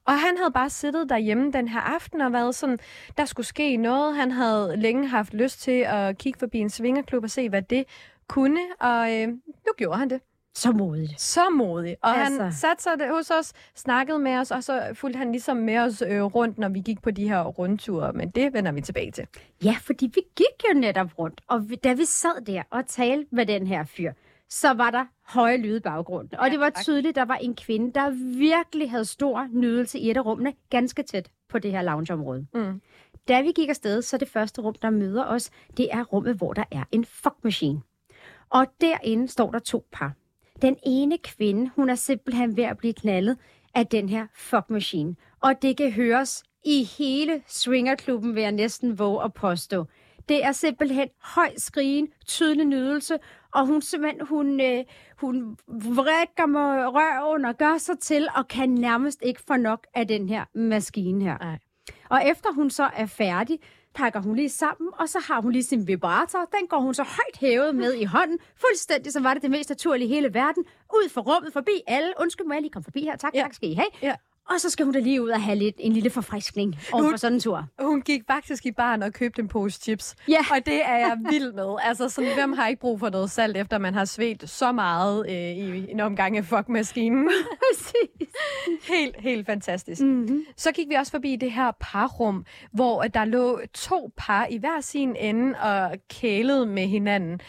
Og han havde bare siddet derhjemme den her aften og været sådan, der skulle ske noget. Han havde længe haft lyst til at kigge forbi en svingerklub og se, hvad det kunne, og øh, nu gjorde han det. Så modigt. Så modig. Og altså. han satte sig hos os, snakkede med os, og så fulgte han ligesom med os øh, rundt, når vi gik på de her rundture. Men det vender vi tilbage til. Ja, fordi vi gik jo netop rundt, og vi, da vi sad der og talte med den her fyr, så var der høje lyde i baggrunden. Og Ja, det var tydeligt, der var en kvinde, der virkelig havde stor nydelse i et af rummene, ganske tæt på det her loungeområde. Mm. Da vi gik afsted, så det første rum, der møder os, det er rummet, hvor der er en fuck machine. Og derinde står der to par. Den ene kvinde, hun er simpelthen ved at blive knaldet af den her fuck machine. Og det kan høres i hele swingerklubben, vil jeg næsten våge at påstå. Det er simpelthen høj skrigen, tydelig nydelse, og hun simpelthen, hun, øh, hun vrikker med røven og gør sig til, og kan nærmest ikke få nok af den her maskine her. Nej. Og efter hun så er færdig, pakker hun lige sammen, og så har hun lige sin vibrator. Den går hun så højt hævet med i hånden, fuldstændig som var det det mest naturlige i hele verden. Ud for rummet, forbi alle. Undskyld, må jeg lige komme forbi her? Tak, Ja. tak skal I have. Ja. Og så skal hun da lige ud og have lidt, en lille forfriskning over Hun- for sådan en tur. Hun gik faktisk i baren og købte en pose chips. Ja. Og det er jeg vild med. Altså, sådan, hvem har ikke brug for noget salt, efter man har svedt så meget øh, i en omgang af fuck-maskinen? Præcis. helt, helt fantastisk. Mm-hmm. Så gik vi også forbi det her parrum, hvor der lå to par i hver sin ende og kælede med hinanden.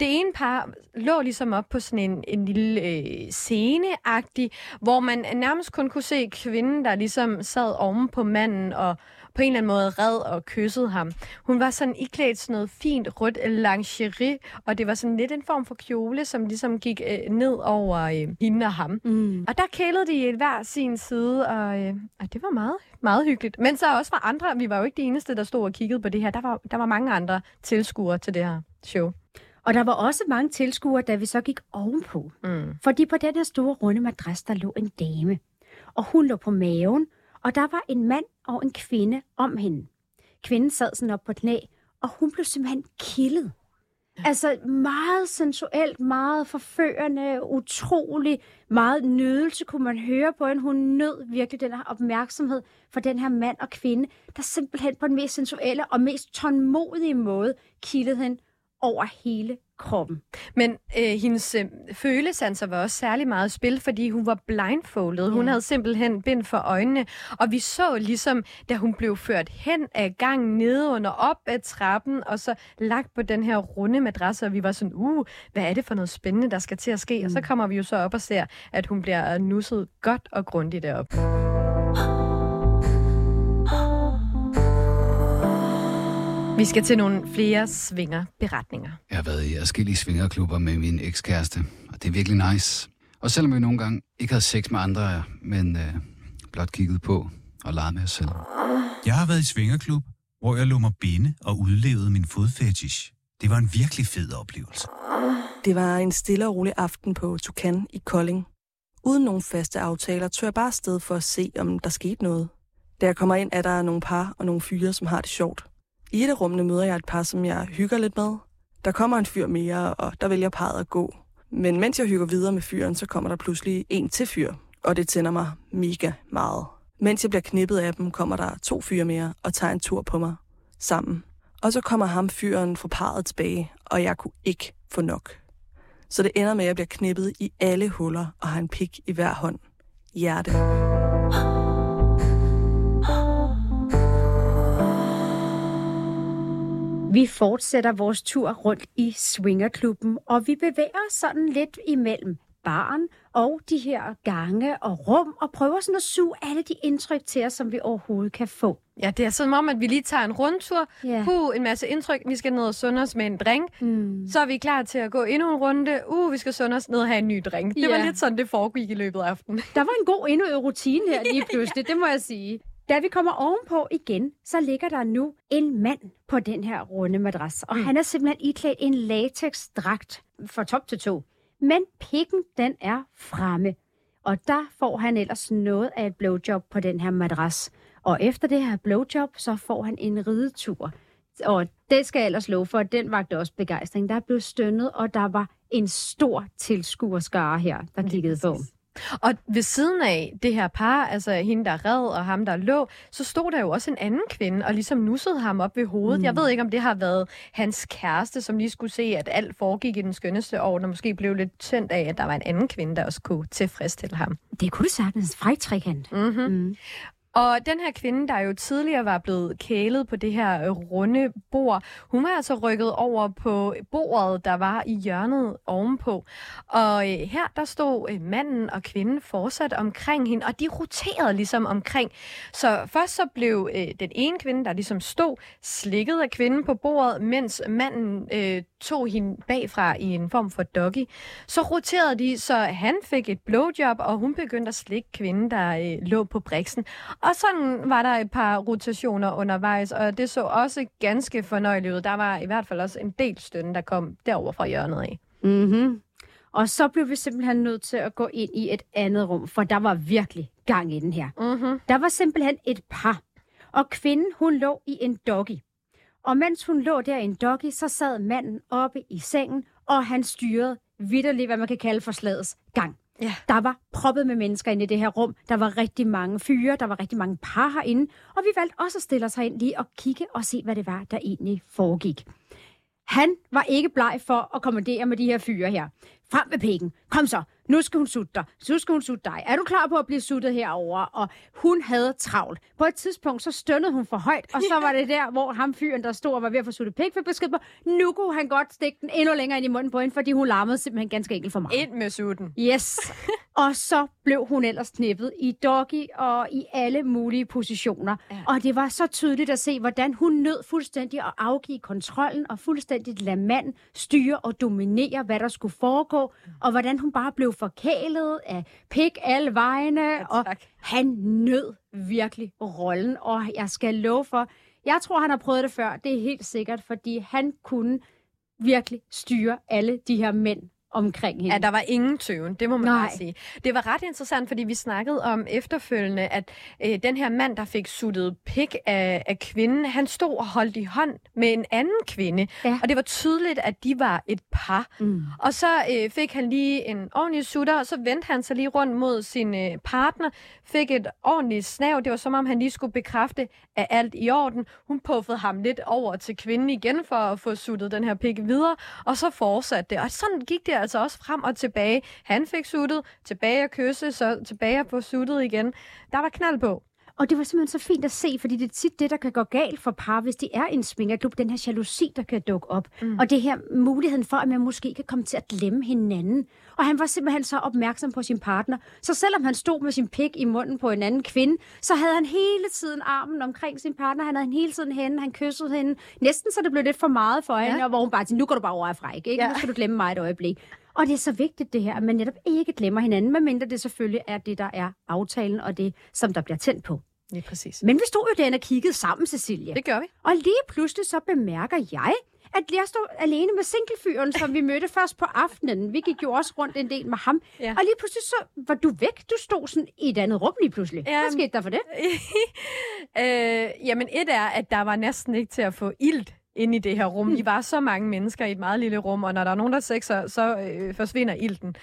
Det ene par lå ligesom op på sådan en, en lille øh, sceneagtig, hvor man nærmest kun kunne se kvinden, der ligesom sad oven på manden og på en eller anden måde red og kyssede ham. Hun var sådan iklædt sådan noget fint rødt lingerie, og det var sådan lidt en form for kjole, som ligesom gik øh, ned over øh, hende og ham. Mm. Og der kælede de i hver sin side, og, øh, og det var meget, meget hyggeligt. Men så også var andre, vi var jo ikke de eneste, der stod og kiggede på det her. Der var, der var mange andre tilskuere til det her show. Og der var også mange tilskuere, da vi så gik ovenpå. Mm. Fordi på den her store runde madras, der lå en dame. Og hun lå på maven, og der var en mand og en kvinde om hende. Kvinden sad sådan op på knæ, og hun blev simpelthen killet. Altså meget sensuelt, meget forførende, utrolig meget nydelse kunne man høre på hende. Hun nød virkelig den her opmærksomhed for den her mand og kvinde, der simpelthen på den mest sensuelle og mest tålmodige måde kildede hende over hele kroppen. Men øh, hendes øh, følesanser var også særlig meget spil, fordi hun var blindfoldet. Hun Ja. havde simpelthen bind for øjnene. Og vi så ligesom, da hun blev ført hen af gangen nede under op ad trappen, og så lagt på den her runde madras, og vi var sådan, uh, hvad er det for noget spændende, der skal til at ske? Mm. Og så kommer vi jo så op og ser, at hun bliver nusset godt og grundigt derop. Vi skal til nogle flere svinger beretninger. Jeg har været i adskillige svingerklubber med min ekskæreste, og det er virkelig nice. Og selvom vi nogle gange ikke havde sex med andre, men øh, blot kigget på og leget med os selv. Jeg har været i svingerklub, hvor jeg lå mig binde og udlevede min fodfetish. Det var en virkelig fed oplevelse. Det var en stille og rolig aften på Tukan i Kolding. Uden nogen faste aftaler tog jeg bare afsted for at se, om der skete noget. Da jeg kommer ind, er der nogle par og nogle fyre, som har det sjovt. I et af rummene møder jeg et par, som jeg hygger lidt med. Der kommer en fyr mere, og der vælger parret at gå. Men mens jeg hygger videre med fyren, så kommer der pludselig en til fyr, og det tænder mig mega meget. Mens jeg bliver knippet af dem, kommer der to fyre mere og tager en tur på mig sammen. Og så kommer ham fyren fra parret tilbage, og jeg kunne ikke få nok. Så det ender med, at jeg bliver knippet i alle huller og har en pik i hver hånd. Hjerte. Vi fortsætter vores tur rundt i Swingerklubben, og vi bevæger os sådan lidt imellem baren og de her gange og rum, og prøver sådan at suge alle de indtryk til os, som vi overhovedet kan få. Ja, det er som om, at vi lige tager en rundtur. Ja. Uh, en masse indtryk. Vi skal ned og sunde os med en drink. Mm. Så er vi klar til at gå endnu en runde. Uh, vi skal sunde os ned og have en ny drink. Det Ja. var lidt sådan, det foregik i løbet af aftenen. Der var en god endnu rutine her lige pludselig, det må jeg sige. Da vi kommer ovenpå igen, så ligger der nu en mand på den her runde madras. Og mm. han er simpelthen iklædt en latex-dragt fra top til to. Men pikken, den er fremme. Og der får han ellers noget af et blowjob på den her madras. Og efter det her blowjob, så får han en ridetur. Og det skal jeg ellers love for, at den vagte også begejstring. Der blev stønnet, og der var en stor tilskuerskare her, der kiggede på. Og ved siden af det her par, altså hende, der red og ham, der lå, så stod der jo også en anden kvinde, og ligesom nussede ham op ved hovedet. Mm. Jeg ved ikke, om det har været hans kæreste, som lige skulle se, at alt foregik i den skønneste år, og måske blev lidt tændt af, at der var en anden kvinde, der også kunne tilfredsstille ham. Det kunne sagtens. Fræktrekant. Mm-hmm. Mm. Og den her kvinde, der jo tidligere var blevet kælet på det her øh, runde bord, hun var altså rykket over på bordet, der var i hjørnet ovenpå. Og øh, her der stod øh, manden og kvinden fortsat omkring hende, og de roterede ligesom omkring. Så først så blev øh, den ene kvinde, der ligesom stod, slikket af kvinden på bordet, mens manden øh, tog hende bagfra i en form for doggy. Så roterede de, så han fik et blowjob, og hun begyndte at slikke kvinden, der øh, lå på briksen. Og sådan var der et par rotationer undervejs, og det så også ganske fornøjeligt ud. Der var i hvert fald også en del stønne, der kom derover fra hjørnet af. Mm-hmm. Og så blev vi simpelthen nødt til at gå ind i et andet rum, for der var virkelig gang i den her. Mm-hmm. Der var simpelthen et par, og kvinden hun lå i en doggy. Og mens hun lå der i en doggy, så sad manden oppe i sengen, og han styrede vidderligt, hvad man kan kalde for slagets gang. Ja. Der var proppet med mennesker inde i det her rum. Der var rigtig mange fyre, der var rigtig mange par herinde. Og vi valgte også at stille os herind lige og kigge og se, hvad det var, der egentlig foregik. Han var ikke bleg for at kommandere med de her fyre her. Frem med pikken. Kom så. Nu skal hun sutte dig. Nu skal hun sutte dig. Er du klar på at blive suttet herover? Og hun havde travlt. På et tidspunkt, så stønnede hun for højt, og så var det der, hvor ham fyren, der stod og var ved at få suttet pik, fik besked på, nu kunne han godt stikke den endnu længere ind i munden på hende, fordi hun larmede simpelthen ganske enkelt for meget. Ind med sutten. Yes. og så blev hun ellers knippet i doggy og i alle mulige positioner. Ja. Og det var så tydeligt at se, hvordan hun nød fuldstændig at afgive kontrollen og fuldstændigt lade manden styre og dominere, hvad der skulle foregå, og hvordan hun bare blev forkælet af pik alle vejene, ja, og han nød virkelig rollen, og jeg skal love for, jeg tror, han har prøvet det før, det er helt sikkert, fordi han kunne virkelig styre alle de her mænd omkring hende. Ja, der var ingen tøven, det må man Nej. bare sige. Det var ret interessant, fordi vi snakkede om efterfølgende, at øh, den her mand, der fik suttet pik af, af kvinden, han stod og holdt i hånd med en anden kvinde. Ja. Og det var tydeligt, at de var et par. Mm. Og så øh, fik han lige en ordentlig sutter, og så vendte han sig lige rundt mod sin øh, partner, fik et ordentligt snav. Det var som om, han lige skulle bekræfte, at alt i orden. Hun puffede ham lidt over til kvinden igen for at få suttet den her pik videre, og så fortsatte det. Og sådan gik det altså også frem og tilbage. Han fik suttet, tilbage at kysse, så tilbage at få suttet igen. Der var knald på. Og det var simpelthen så fint at se, fordi det er tit det, der kan gå galt for par, hvis de er en swingerklub. Den her jalousi, der kan dukke op. Mm. Og det her muligheden for, at man måske kan komme til at glemme hinanden. Og han var simpelthen så opmærksom på sin partner. Så selvom han stod med sin pik i munden på en anden kvinde, så havde han hele tiden armen omkring sin partner. Han havde hende hele tiden henne. Han kyssede hende. Næsten så det blev lidt for meget for hende, og hvor hun bare tænkte, nu går du bare over af fræk. Ikke? Ja. Nu skal du glemme mig et øjeblik. Og det er så vigtigt det her, at man netop ikke glemmer hinanden, medmindre det selvfølgelig er det, der er aftalen, og det, som der bliver tændt på. Lige præcis. Men vi stod jo den og kiggede sammen, Cecilie. Det gør vi. Og lige pludselig så bemærker jeg, at jeg stod alene med singlefyren, som vi mødte først på aftenen. Vi gik jo også rundt en del med ham. Ja. Og lige pludselig så var du væk. Du stod sådan i et andet rum lige pludselig. Ja. Hvad skete der for det? øh, jamen, et er, at der var næsten ikke til at få ilt inde i det her rum. Vi var så mange mennesker i et meget lille rum, og når der er nogen, der sexer, så øh, forsvinder ilten.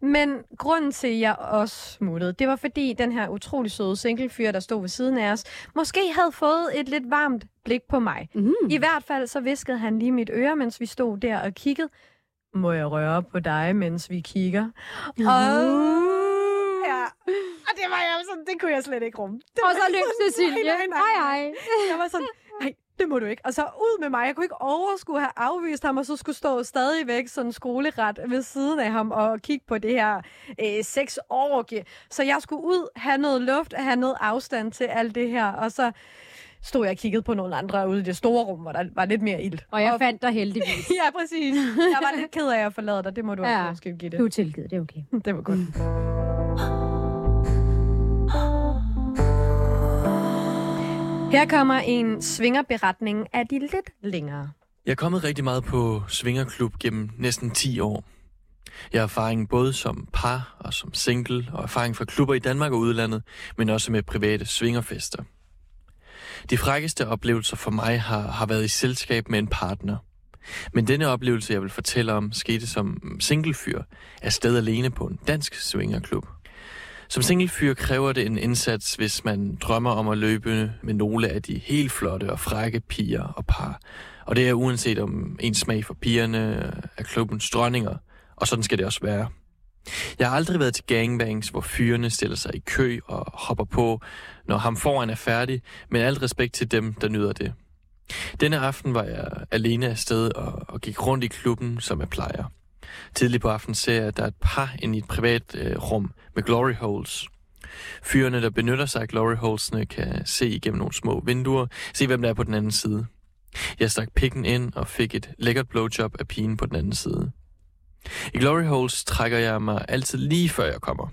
Men grunden til, at jeg også smuttede, det var fordi den her utrolig søde singlefyr, der stod ved siden af os, måske havde fået et lidt varmt blik på mig. Mm. I hvert fald så viskede han lige i mit øre, mens vi stod der og kiggede. Må jeg røre på dig, mens vi kigger? Og... Ja. Og det var jeg sådan, det kunne jeg slet ikke rumme. Det Og så løb Cecilie. nej, nej, nej. Jeg var sådan, det må du ikke. Og så ud med mig. Jeg kunne ikke overskue have afvist ham, og så skulle stå stadigvæk sådan skoleret ved siden af ham og kigge på det her øh, seks orgie. Så jeg skulle ud, have noget luft, have noget afstand til alt det her, og så stod jeg og kiggede på nogle andre ude i det store rum, hvor der var lidt mere ild. Og jeg fandt dig heldigvis. Ja, præcis. Jeg var lidt ked af at forlade dig. Det må du Ja. også undskylde, Gitte. Du er tilgivet, det er okay. Det var godt. Her kommer en svingerberetning af de lidt længere. Jeg er kommet rigtig meget på Svingerklub gennem næsten 10 år. Jeg har erfaring både som par og som single, og erfaring fra klubber i Danmark og udlandet, men også med private svingerfester. De frækkeste oplevelser for mig har, har været i selskab med en partner. Men denne oplevelse, jeg vil fortælle om, skete som singlefyr er sted alene på en dansk swingerklub. Som singlefyr kræver det en indsats, hvis man drømmer om at løbe med nogle af de helt flotte og frække piger og par. Og det er uanset om ens smag for pigerne er klubbens dronninger, og sådan skal det også være. Jeg har aldrig været til gangbangs, hvor fyrene stiller sig i kø og hopper på, når ham foran er færdig, men alt respekt til dem, der nyder det. Denne aften var jeg alene afsted og, og gik rundt i klubben, som jeg plejer. Tidligt på aftenen ser jeg, at der er et par inde i et privat øh, rum med glory holes. Fyrene, der benytter sig af glory holesene, kan se igennem nogle små vinduer, se hvem der er på den anden side. Jeg stak pikken ind og fik et lækkert blowjob af pigen på den anden side. I glory holes trækker jeg mig altid lige før jeg kommer.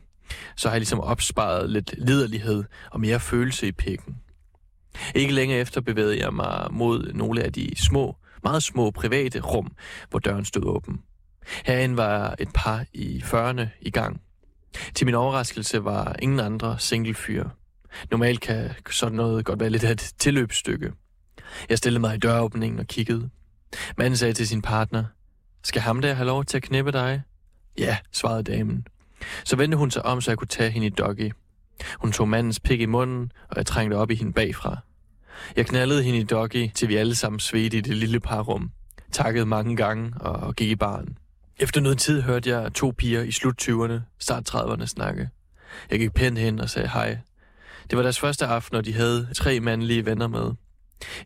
Så har jeg ligesom opsparet lidt liderlighed og mere følelse i pikken. Ikke længe efter bevægede jeg mig mod nogle af de små, meget små private rum, hvor døren stod åben. Herinde var et par i 40'erne i gang. Til min overraskelse var ingen andre singlefyre. Normalt kan sådan noget godt være lidt af et tilløbsstykke. Jeg stillede mig i døråbningen og kiggede. Manden sagde til sin partner, skal ham der have lov til at knippe dig? Ja, svarede damen. Så vendte hun sig om, så jeg kunne tage hende i doggy. Hun tog mandens pik i munden, og jeg trængte op i hende bagfra. Jeg knaldede hende i doggy, til vi alle sammen svedte i det lille parrum. Takkede mange gange og gik i baren. Efter noget tid hørte jeg to piger i slut 20'erne, start 30'erne snakke. Jeg gik pænt hen og sagde hej. Det var deres første aften, og de havde tre mandlige venner med.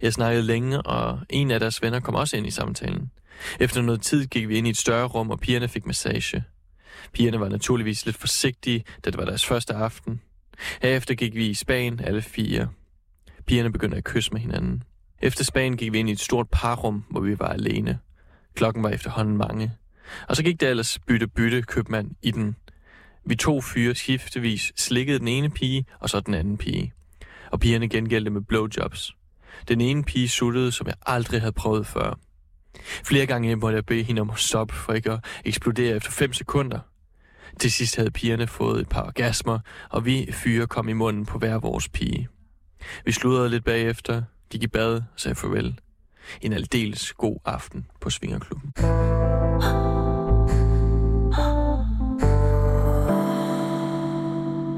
Jeg snakkede længe, og en af deres venner kom også ind i samtalen. Efter noget tid gik vi ind i et større rum, og pigerne fik massage. Pigerne var naturligvis lidt forsigtige, da det var deres første aften. Herefter gik vi i Spanien, alle fire. Pigerne begyndte at kysse med hinanden. Efter Spanien gik vi ind i et stort parrum, hvor vi var alene. Klokken var efterhånden mange. Og så gik det ellers bytte-bytte købmand i den. Vi to fyre skiftevis slikkede den ene pige, og så den anden pige. Og pigerne gengældte med blowjobs. Den ene pige suttede, som jeg aldrig havde prøvet før. Flere gange måtte jeg bede hende om at stoppe, for ikke at eksplodere efter 5 sekunder. Til sidst havde pigerne fået et par orgasmer, og vi fyre kom i munden på hver vores pige. Vi sludrede lidt bagefter, gik i bad og sagde farvel. En aldeles god aften på Svingerklubben. Ah.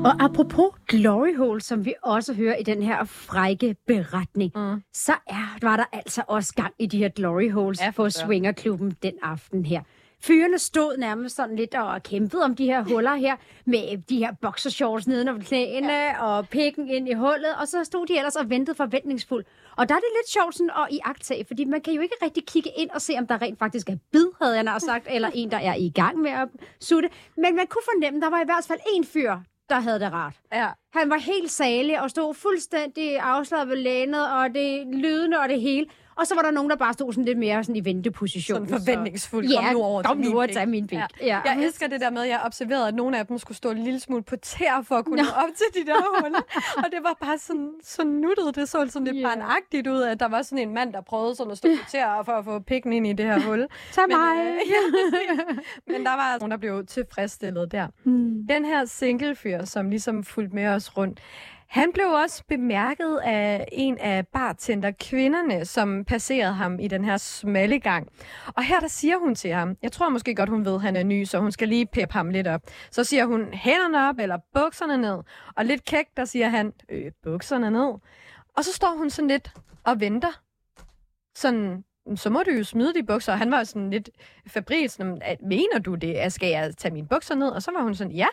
Og apropos glory hole, som vi også hører i den her frække beretning, mm. så er, var der altså også gang i de her glory holes ja, på Swingerklubben den aften her. Fyrene stod nærmest sådan lidt og kæmpede om de her huller her, med de her boxershorts nede knæene ja. og pikken ind i hullet, og så stod de ellers og ventede forventningsfuldt. Og der er det lidt sjovt sådan at iagtage, fordi man kan jo ikke rigtig kigge ind og se, om der rent faktisk er bid, havde jeg nær sagt, eller en, der er i gang med at sutte. Men man kunne fornemme, der var i hvert fald en fyr, der havde det rart. Ja. Han var helt salig og stod fuldstændig afslappet lænet, og det lydende og det hele. Og så var der nogen, der bare stod sådan lidt mere sådan i venteposition. Sådan forventningsfuldt. Ja, kom nu over kom nu over tage min pik. Ja. Ja. Jeg elsker det der med, at jeg observerede, at nogle af dem skulle stå en lille smule på tær for at kunne nå op til de der huller. og det var bare sådan, så nuttet. Det så sådan lidt yeah. barnagtigt ud, at der var sådan en mand, der prøvede sådan at stå på tær for at få pikken ind i det her hul. Tag mig! Øh, ja. Men der var nogen, der blev tilfredsstillet der. Hmm. Den her singlefyr, som ligesom fulgte med os rundt, han blev også bemærket af en af bartender kvinderne, som passerede ham i den her smalle gang. Og her der siger hun til ham, jeg tror måske godt, hun ved, at han er ny, så hun skal lige peppe ham lidt op. Så siger hun, hænderne op eller bukserne ned. Og lidt kæk, der siger han, øh, bukserne ned. Og så står hun sådan lidt og venter. Sådan, så må du jo smide de bukser. Og han var sådan lidt fabrilsk, mener du det? Skal jeg tage mine bukser ned? Og så var hun sådan, ja,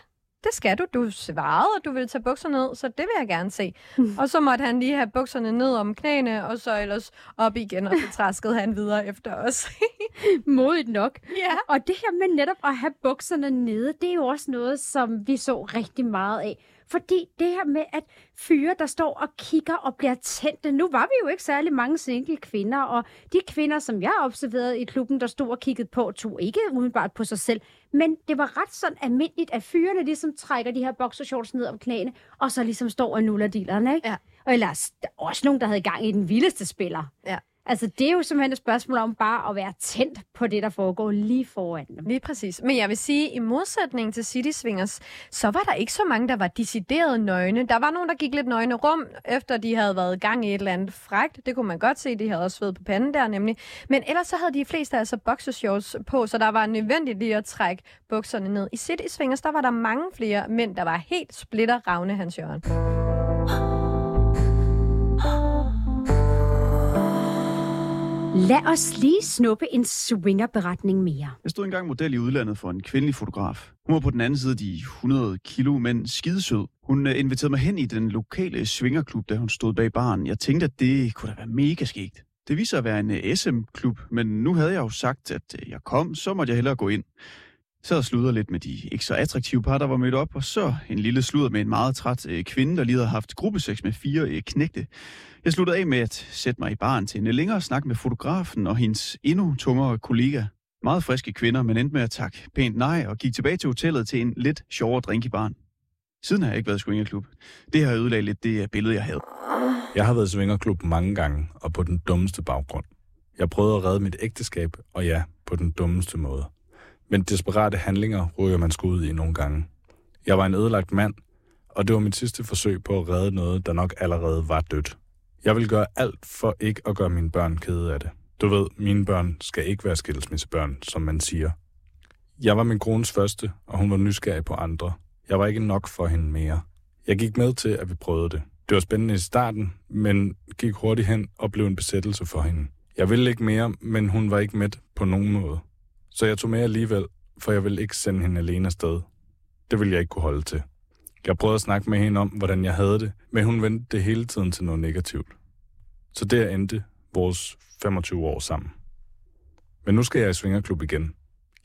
det skal du. Du svarede, at du ville tage bukserne ned, så det vil jeg gerne se. Mm. Og så måtte han lige have bukserne ned om knæene, og så ellers op igen, og så traskede han videre efter os. Modigt nok. Ja. Og det her med netop at have bukserne nede, det er jo også noget, som vi så rigtig meget af. Fordi det her med, at fyre, der står og kigger og bliver tændte. Nu var vi jo ikke særlig mange single kvinder, og de kvinder, som jeg observerede i klubben, der stod og kiggede på, tog ikke umiddelbart på sig selv. Men det var ret sådan almindeligt, at fyrene ligesom trækker de her boxershorts ned om knæene, og så ligesom står og nuller dealerne, ikke? Ja. Og ellers, der er også nogen, der havde gang i den vildeste spiller. Ja. Altså, det er jo simpelthen et spørgsmål om bare at være tændt på det, der foregår lige foran dem. Lige præcis. Men jeg vil sige, i modsætning til City Swingers, så var der ikke så mange, der var decideret nøgne. Der var nogen, der gik lidt nøgne rum, efter de havde været i gang i et eller andet frægt. Det kunne man godt se, de havde også sved på panden der nemlig. Men ellers så havde de fleste altså boxershorts på, så der var nødvendigt lige at trække bukserne ned. I City Swingers, der var der mange flere mænd, der var helt splitter ravne, Hans Jørgen. Lad os lige snuppe en swingerberetning mere. Jeg stod engang model i udlandet for en kvindelig fotograf. Hun var på den anden side de 100 kilo, men skidesød. Hun øh, inviterede mig hen i den lokale swingerklub, da hun stod bag baren. Jeg tænkte, at det kunne da være mega skægt. Det viser at være en øh, SM-klub, men nu havde jeg jo sagt, at øh, jeg kom, så måtte jeg hellere gå ind. Så og sludder lidt med de ikke så attraktive par, der var mødt op, og så en lille sludder med en meget træt øh, kvinde, der lige havde haft gruppeseks med fire øh, knægte. Jeg sluttede af med at sætte mig i baren til en længere snak med fotografen og hendes endnu tungere kollega. Meget friske kvinder, men endte med at takke pænt nej og gik tilbage til hotellet til en lidt sjovere drink i baren. Siden har jeg ikke været i swingerklub. Det har ødelagt lidt det øh, billede, jeg havde. Jeg har været i mange gange, og på den dummeste baggrund. Jeg prøvede at redde mit ægteskab, og ja, på den dummeste måde. Men desperate handlinger ryger man skud i nogle gange. Jeg var en ødelagt mand, og det var mit sidste forsøg på at redde noget, der nok allerede var dødt. Jeg vil gøre alt for ikke at gøre mine børn kede af det. Du ved, mine børn skal ikke være skilsmissebørn, som man siger. Jeg var min krones første, og hun var nysgerrig på andre. Jeg var ikke nok for hende mere. Jeg gik med til, at vi prøvede det. Det var spændende i starten, men gik hurtigt hen og blev en besættelse for hende. Jeg ville ikke mere, men hun var ikke med på nogen måde. Så jeg tog med alligevel, for jeg ville ikke sende hende alene afsted. Det ville jeg ikke kunne holde til. Jeg prøvede at snakke med hende om, hvordan jeg havde det, men hun vendte det hele tiden til noget negativt. Så der endte vores 25 år sammen. Men nu skal jeg i Svingerklub igen.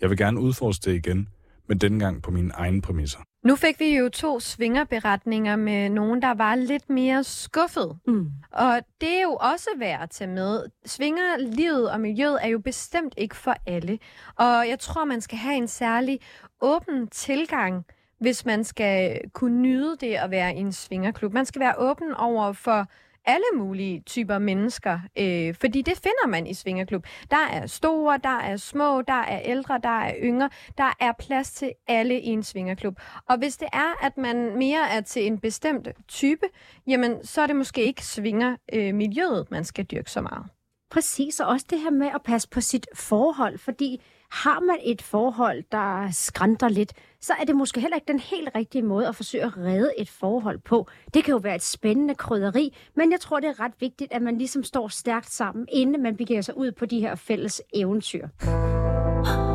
Jeg vil gerne udforske det igen, men denne gang på mine egne præmisser. Nu fik vi jo to svingerberetninger med nogen, der var lidt mere skuffet. Mm. Og det er jo også værd at tage med. Svingerlivet og miljøet er jo bestemt ikke for alle. Og jeg tror, man skal have en særlig åben tilgang, hvis man skal kunne nyde det at være i en svingerklub. Man skal være åben over for alle mulige typer mennesker, øh, fordi det finder man i svingerklub. Der er store, der er små, der er ældre, der er yngre. Der er plads til alle i en svingerklub. Og hvis det er, at man mere er til en bestemt type, jamen så er det måske ikke svingermiljøet, man skal dyrke så meget. Præcis, og også det her med at passe på sit forhold, fordi har man et forhold, der skrænter lidt, så er det måske heller ikke den helt rigtige måde at forsøge at redde et forhold på. Det kan jo være et spændende krydderi, men jeg tror, det er ret vigtigt, at man ligesom står stærkt sammen, inden man begiver sig ud på de her fælles eventyr.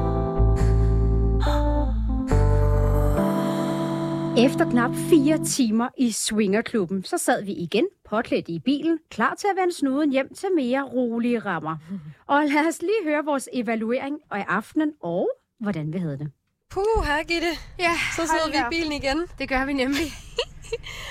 Efter knap fire timer i swingerklubben, så sad vi igen påklædt i bilen, klar til at vende snuden hjem til mere rolige rammer. Og lad os lige høre vores evaluering af aftenen og hvordan vi havde det. Puh, her Gitte. Ja, Så sidder vi i bilen igen. Det gør vi nemlig.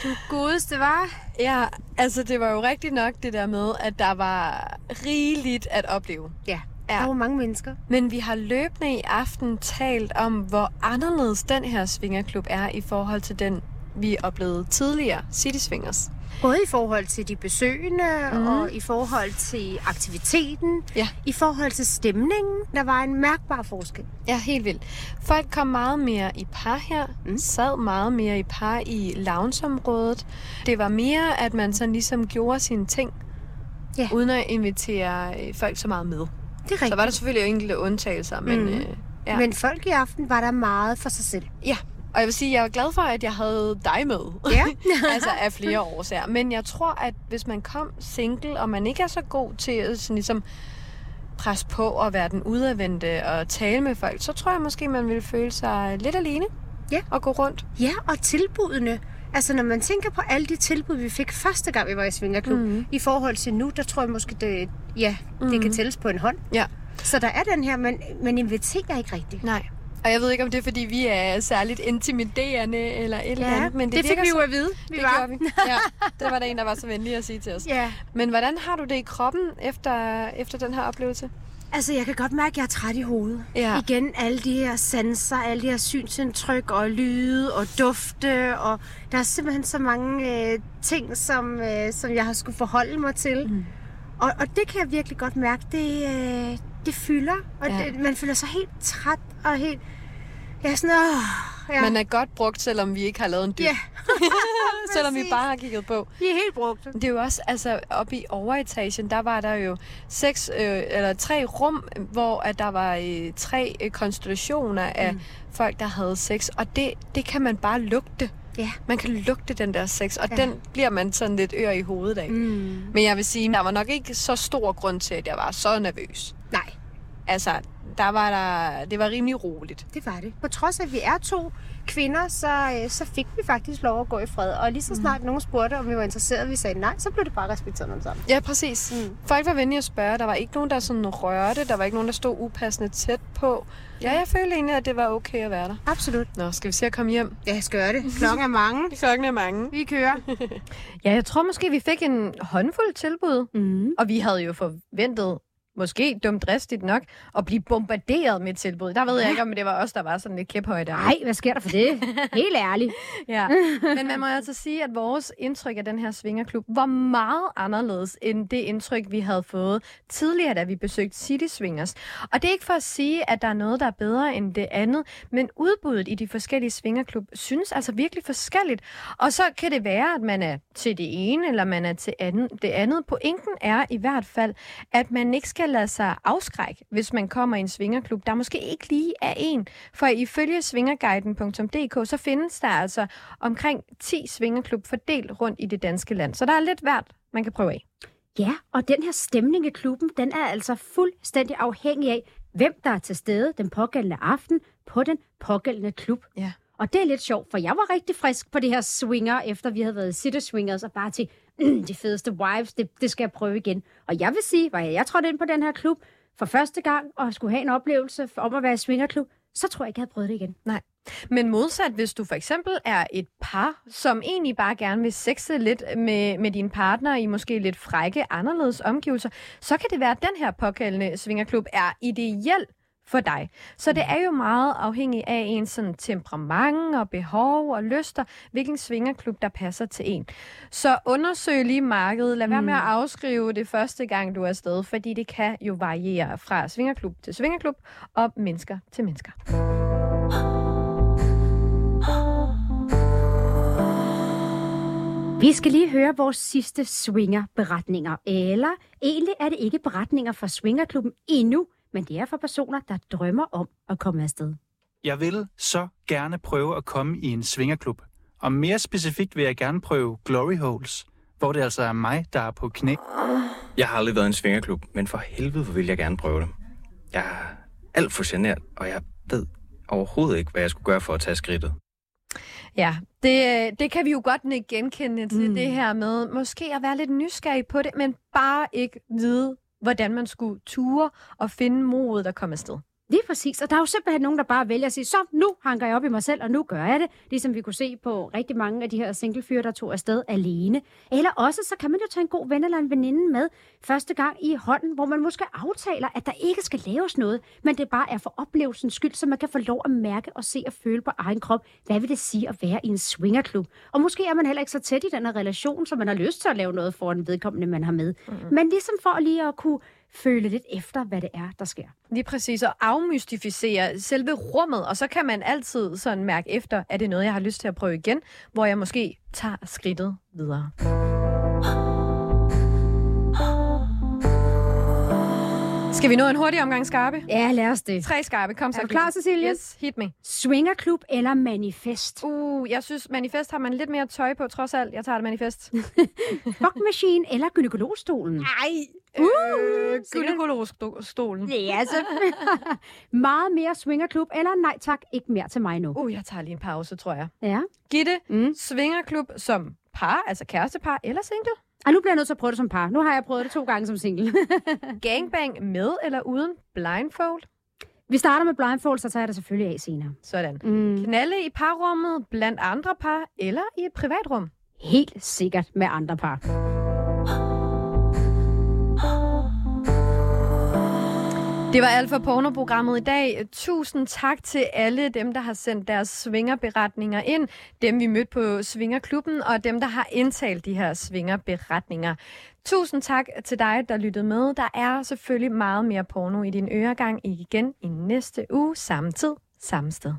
Du godeste var. Ja, altså det var jo rigtigt nok det der med, at der var rigeligt at opleve. Ja, Ja. der var mange mennesker. Men vi har løbende i aften talt om, hvor anderledes den her svingerklub er i forhold til den, vi oplevede tidligere, City Swingers. Både i forhold til de besøgende, mm. og i forhold til aktiviteten, Ja. i forhold til stemningen. Der var en mærkbar forskel. Ja, helt vildt. Folk kom meget mere i par her, mm. sad meget mere i par i loungeområdet. Det var mere, at man sådan ligesom gjorde sine ting, Ja. uden at invitere øh, folk så meget med. Det er rigtigt. Så var der selvfølgelig enkelte undtagelser, men... Mhm. Øh, ja. Men folk i aften var der meget for sig selv. Ja, og jeg vil sige, at jeg er glad for, at jeg havde dig med. Ja. altså af flere årsager. Men jeg tror, at hvis man kom single, og man ikke er så god til at sådan, ligesom, presse på og være den udadvendte og tale med folk, så tror jeg måske, man ville føle sig lidt alene. Ja. Og gå rundt. Ja, og tilbudene. Altså, når man tænker på alle de tilbud, vi fik første gang, vi var i Svingerklub, Mhm. mm. i forhold til nu, der tror jeg måske, det, ja, mm. det kan tælles på en hånd. Ja. Så der er den her, men man inviterer ikke rigtigt. Nej. Og jeg ved ikke, om det er, fordi vi er særligt intimiderende eller et eller andet. Men det, det fik vi jo at vide. Vi det var. vi. Ja, det var der en, der var så venlig at sige til os. Ja. Men hvordan har du det i kroppen efter, efter den her oplevelse? Altså, jeg kan godt mærke, at jeg er træt i hovedet. Ja. Igen, alle de her sanser, alle de her synsindtryk og lyde og dufte, og der er simpelthen så mange øh, ting, som, øh, som jeg har skulle forholde mig til. Mm. Og, og det kan jeg virkelig godt mærke, det, øh, det fylder. Og Ja. det, man føler sig helt træt og helt... Ja, sådan, åh, ja. Man er godt brugt, selvom vi ikke har lavet en dyb. Ja. selvom vi bare har kigget på. Vi er helt brugte. Det er jo også, altså oppe i overetagen, der var der jo seks, øh, eller tre rum, hvor at der var øh, tre øh, konstellationer af mm. folk, der havde sex. Og det, det kan man bare lugte. Ja. Man kan lugte den der sex, og Ja. den bliver man sådan lidt ør i hovedet af. Mm. Men jeg vil sige, der var nok ikke så stor grund til, at jeg var så nervøs. Altså, der var der, det var rimelig roligt. det var det. På trods af, at vi er to kvinder, så, øh, så fik vi faktisk lov at gå i fred. Og lige så snart nogen spurgte, om vi var interesserede, vi sagde nej, så blev det bare respekteret med det samme. Ja, præcis. Mm. Folk var venlige at spørge. Der var ikke nogen, der sådan rørte. Der var ikke nogen, der stod upassende tæt på. Ja, jeg følte egentlig, at det var okay at være der. Absolut. Nå, skal vi se at komme hjem? Ja, skal gøre det. Klokken er mange. Klokken er mange. Vi kører. Ja, jeg tror måske, vi fik en håndfuld tilbud. Mm. Og vi havde jo forventet, måske dumt dristigt nok, at blive bombarderet med tilbud. Der ved jeg ikke, om det var os, der var sådan lidt kæphøjde. Nej, hvad sker der for det? Helt ærligt. Ja, men man må altså sige, at vores indtryk af den her svingerklub var meget anderledes end det indtryk, vi havde fået tidligere, da vi besøgte City Swingers. Og det er ikke for at sige, at der er noget, der er bedre end det andet, men udbuddet i de forskellige svingerklub synes altså virkelig forskelligt. Og så kan det være, at man er til det ene, eller man er til anden, det andet. Pointen er i hvert fald, at man ikke skal lade sig afskrække, hvis man kommer i en svingerklub, der måske ikke lige er en. For ifølge svingerguiden.dk, så findes der altså omkring 10 svingerklub fordelt rundt i det danske land. Så der er lidt hvert, man kan prøve af. Ja, og den her stemning i klubben, den er altså fuldstændig afhængig af, hvem der er til stede den pågældende aften på den pågældende klub. Ja. Og det er lidt sjovt, for jeg var rigtig frisk på det her swinger, efter vi havde været City Swingers, og bare til mm, de fedeste wives, det, det skal jeg prøve igen. Og jeg vil sige, var jeg, jeg trådte ind på den her klub for første gang, og skulle have en oplevelse om at være i swingerklub, så tror jeg ikke, jeg havde prøvet det igen. Nej. Men modsat, hvis du for eksempel er et par, som egentlig bare gerne vil sexe lidt med, med din partner i måske lidt frække, anderledes omgivelser, så kan det være, at den her pågældende svingerklub er ideel for dig. Så det er jo meget afhængigt af ens sådan, temperament og behov og lyster, hvilken svingerklub, der passer til en. Så undersøg lige markedet. Lad være med at afskrive det første gang, du er afsted, fordi det kan jo variere fra svingerklub til svingerklub og mennesker til mennesker. Vi skal lige høre vores sidste swinger-beretninger. Eller egentlig er det ikke beretninger fra swingerklubben endnu, men det er for personer, der drømmer om at komme afsted. Jeg vil så gerne prøve at komme i en svingerklub. Og mere specifikt vil jeg gerne prøve Glory Holes, hvor det altså er mig, der er på knæ. Jeg har aldrig været i en svingerklub, men for helvede, hvor vil jeg gerne prøve det. Jeg er alt for genert, og jeg ved overhovedet ikke, hvad jeg skulle gøre for at tage skridtet. Ja, det, det kan vi jo godt genkende til mm. det her med måske at være lidt nysgerrig på det, men bare ikke vide, hvordan man skulle ture og finde modet at komme afsted. Lige præcis, og der er jo simpelthen nogen, der bare vælger at sige, så nu hanker jeg op i mig selv, og nu gør jeg det. Ligesom vi kunne se på rigtig mange af de her singlefyre, der tog afsted alene. Eller også, så kan man jo tage en god ven eller en veninde med første gang i hånden, hvor man måske aftaler, at der ikke skal laves noget, men det bare er for oplevelsens skyld, så man kan få lov at mærke og se og føle på egen krop, hvad vil det sige at være i en swingerklub. Og måske er man heller ikke så tæt i den her relation, så man har lyst til at lave noget for en vedkommende, man har med. Mm-hmm. Men ligesom for lige at kunne føle lidt efter, hvad det er, der sker. Lige præcis, og afmystificere selve rummet, og så kan man altid sådan mærke efter, er det noget, jeg har lyst til at prøve igen, hvor jeg måske tager skridtet videre. Skal vi nå en hurtig omgang skarpe? Ja, lad os det. Tre skarpe, kom så. Er du klar, Cecilie? Yes, hit me. Swingerklub eller manifest? Uh, jeg synes, manifest har man lidt mere tøj på, trods alt. Jeg tager det manifest. Fuck machine eller gynekologstolen? Nej, Uh, øh, gynekologstolen. Ja, altså. Meget mere swingerklub, eller nej tak, ikke mere til mig nu. Uh, jeg tager lige en pause, tror jeg. Ja. Gitte, mm. svingerklub som par, altså kærestepar eller single? Og nu bliver jeg nødt til at prøve det som par. Nu har jeg prøvet det to gange som single. Gangbang med eller uden blindfold? Vi starter med blindfold, så tager jeg det selvfølgelig af senere. Sådan. Mm. Knalle i parrummet blandt andre par eller i et privatrum? Helt sikkert med andre par. Det var alt for pornoprogrammet i dag. Tusind tak til alle dem, der har sendt deres svingerberetninger ind. Dem, vi mødte på Svingerklubben, og dem, der har indtalt de her svingerberetninger. Tusind tak til dig, der lyttede med. Der er selvfølgelig meget mere porno i din øregang igen i næste uge, samme tid, samme sted.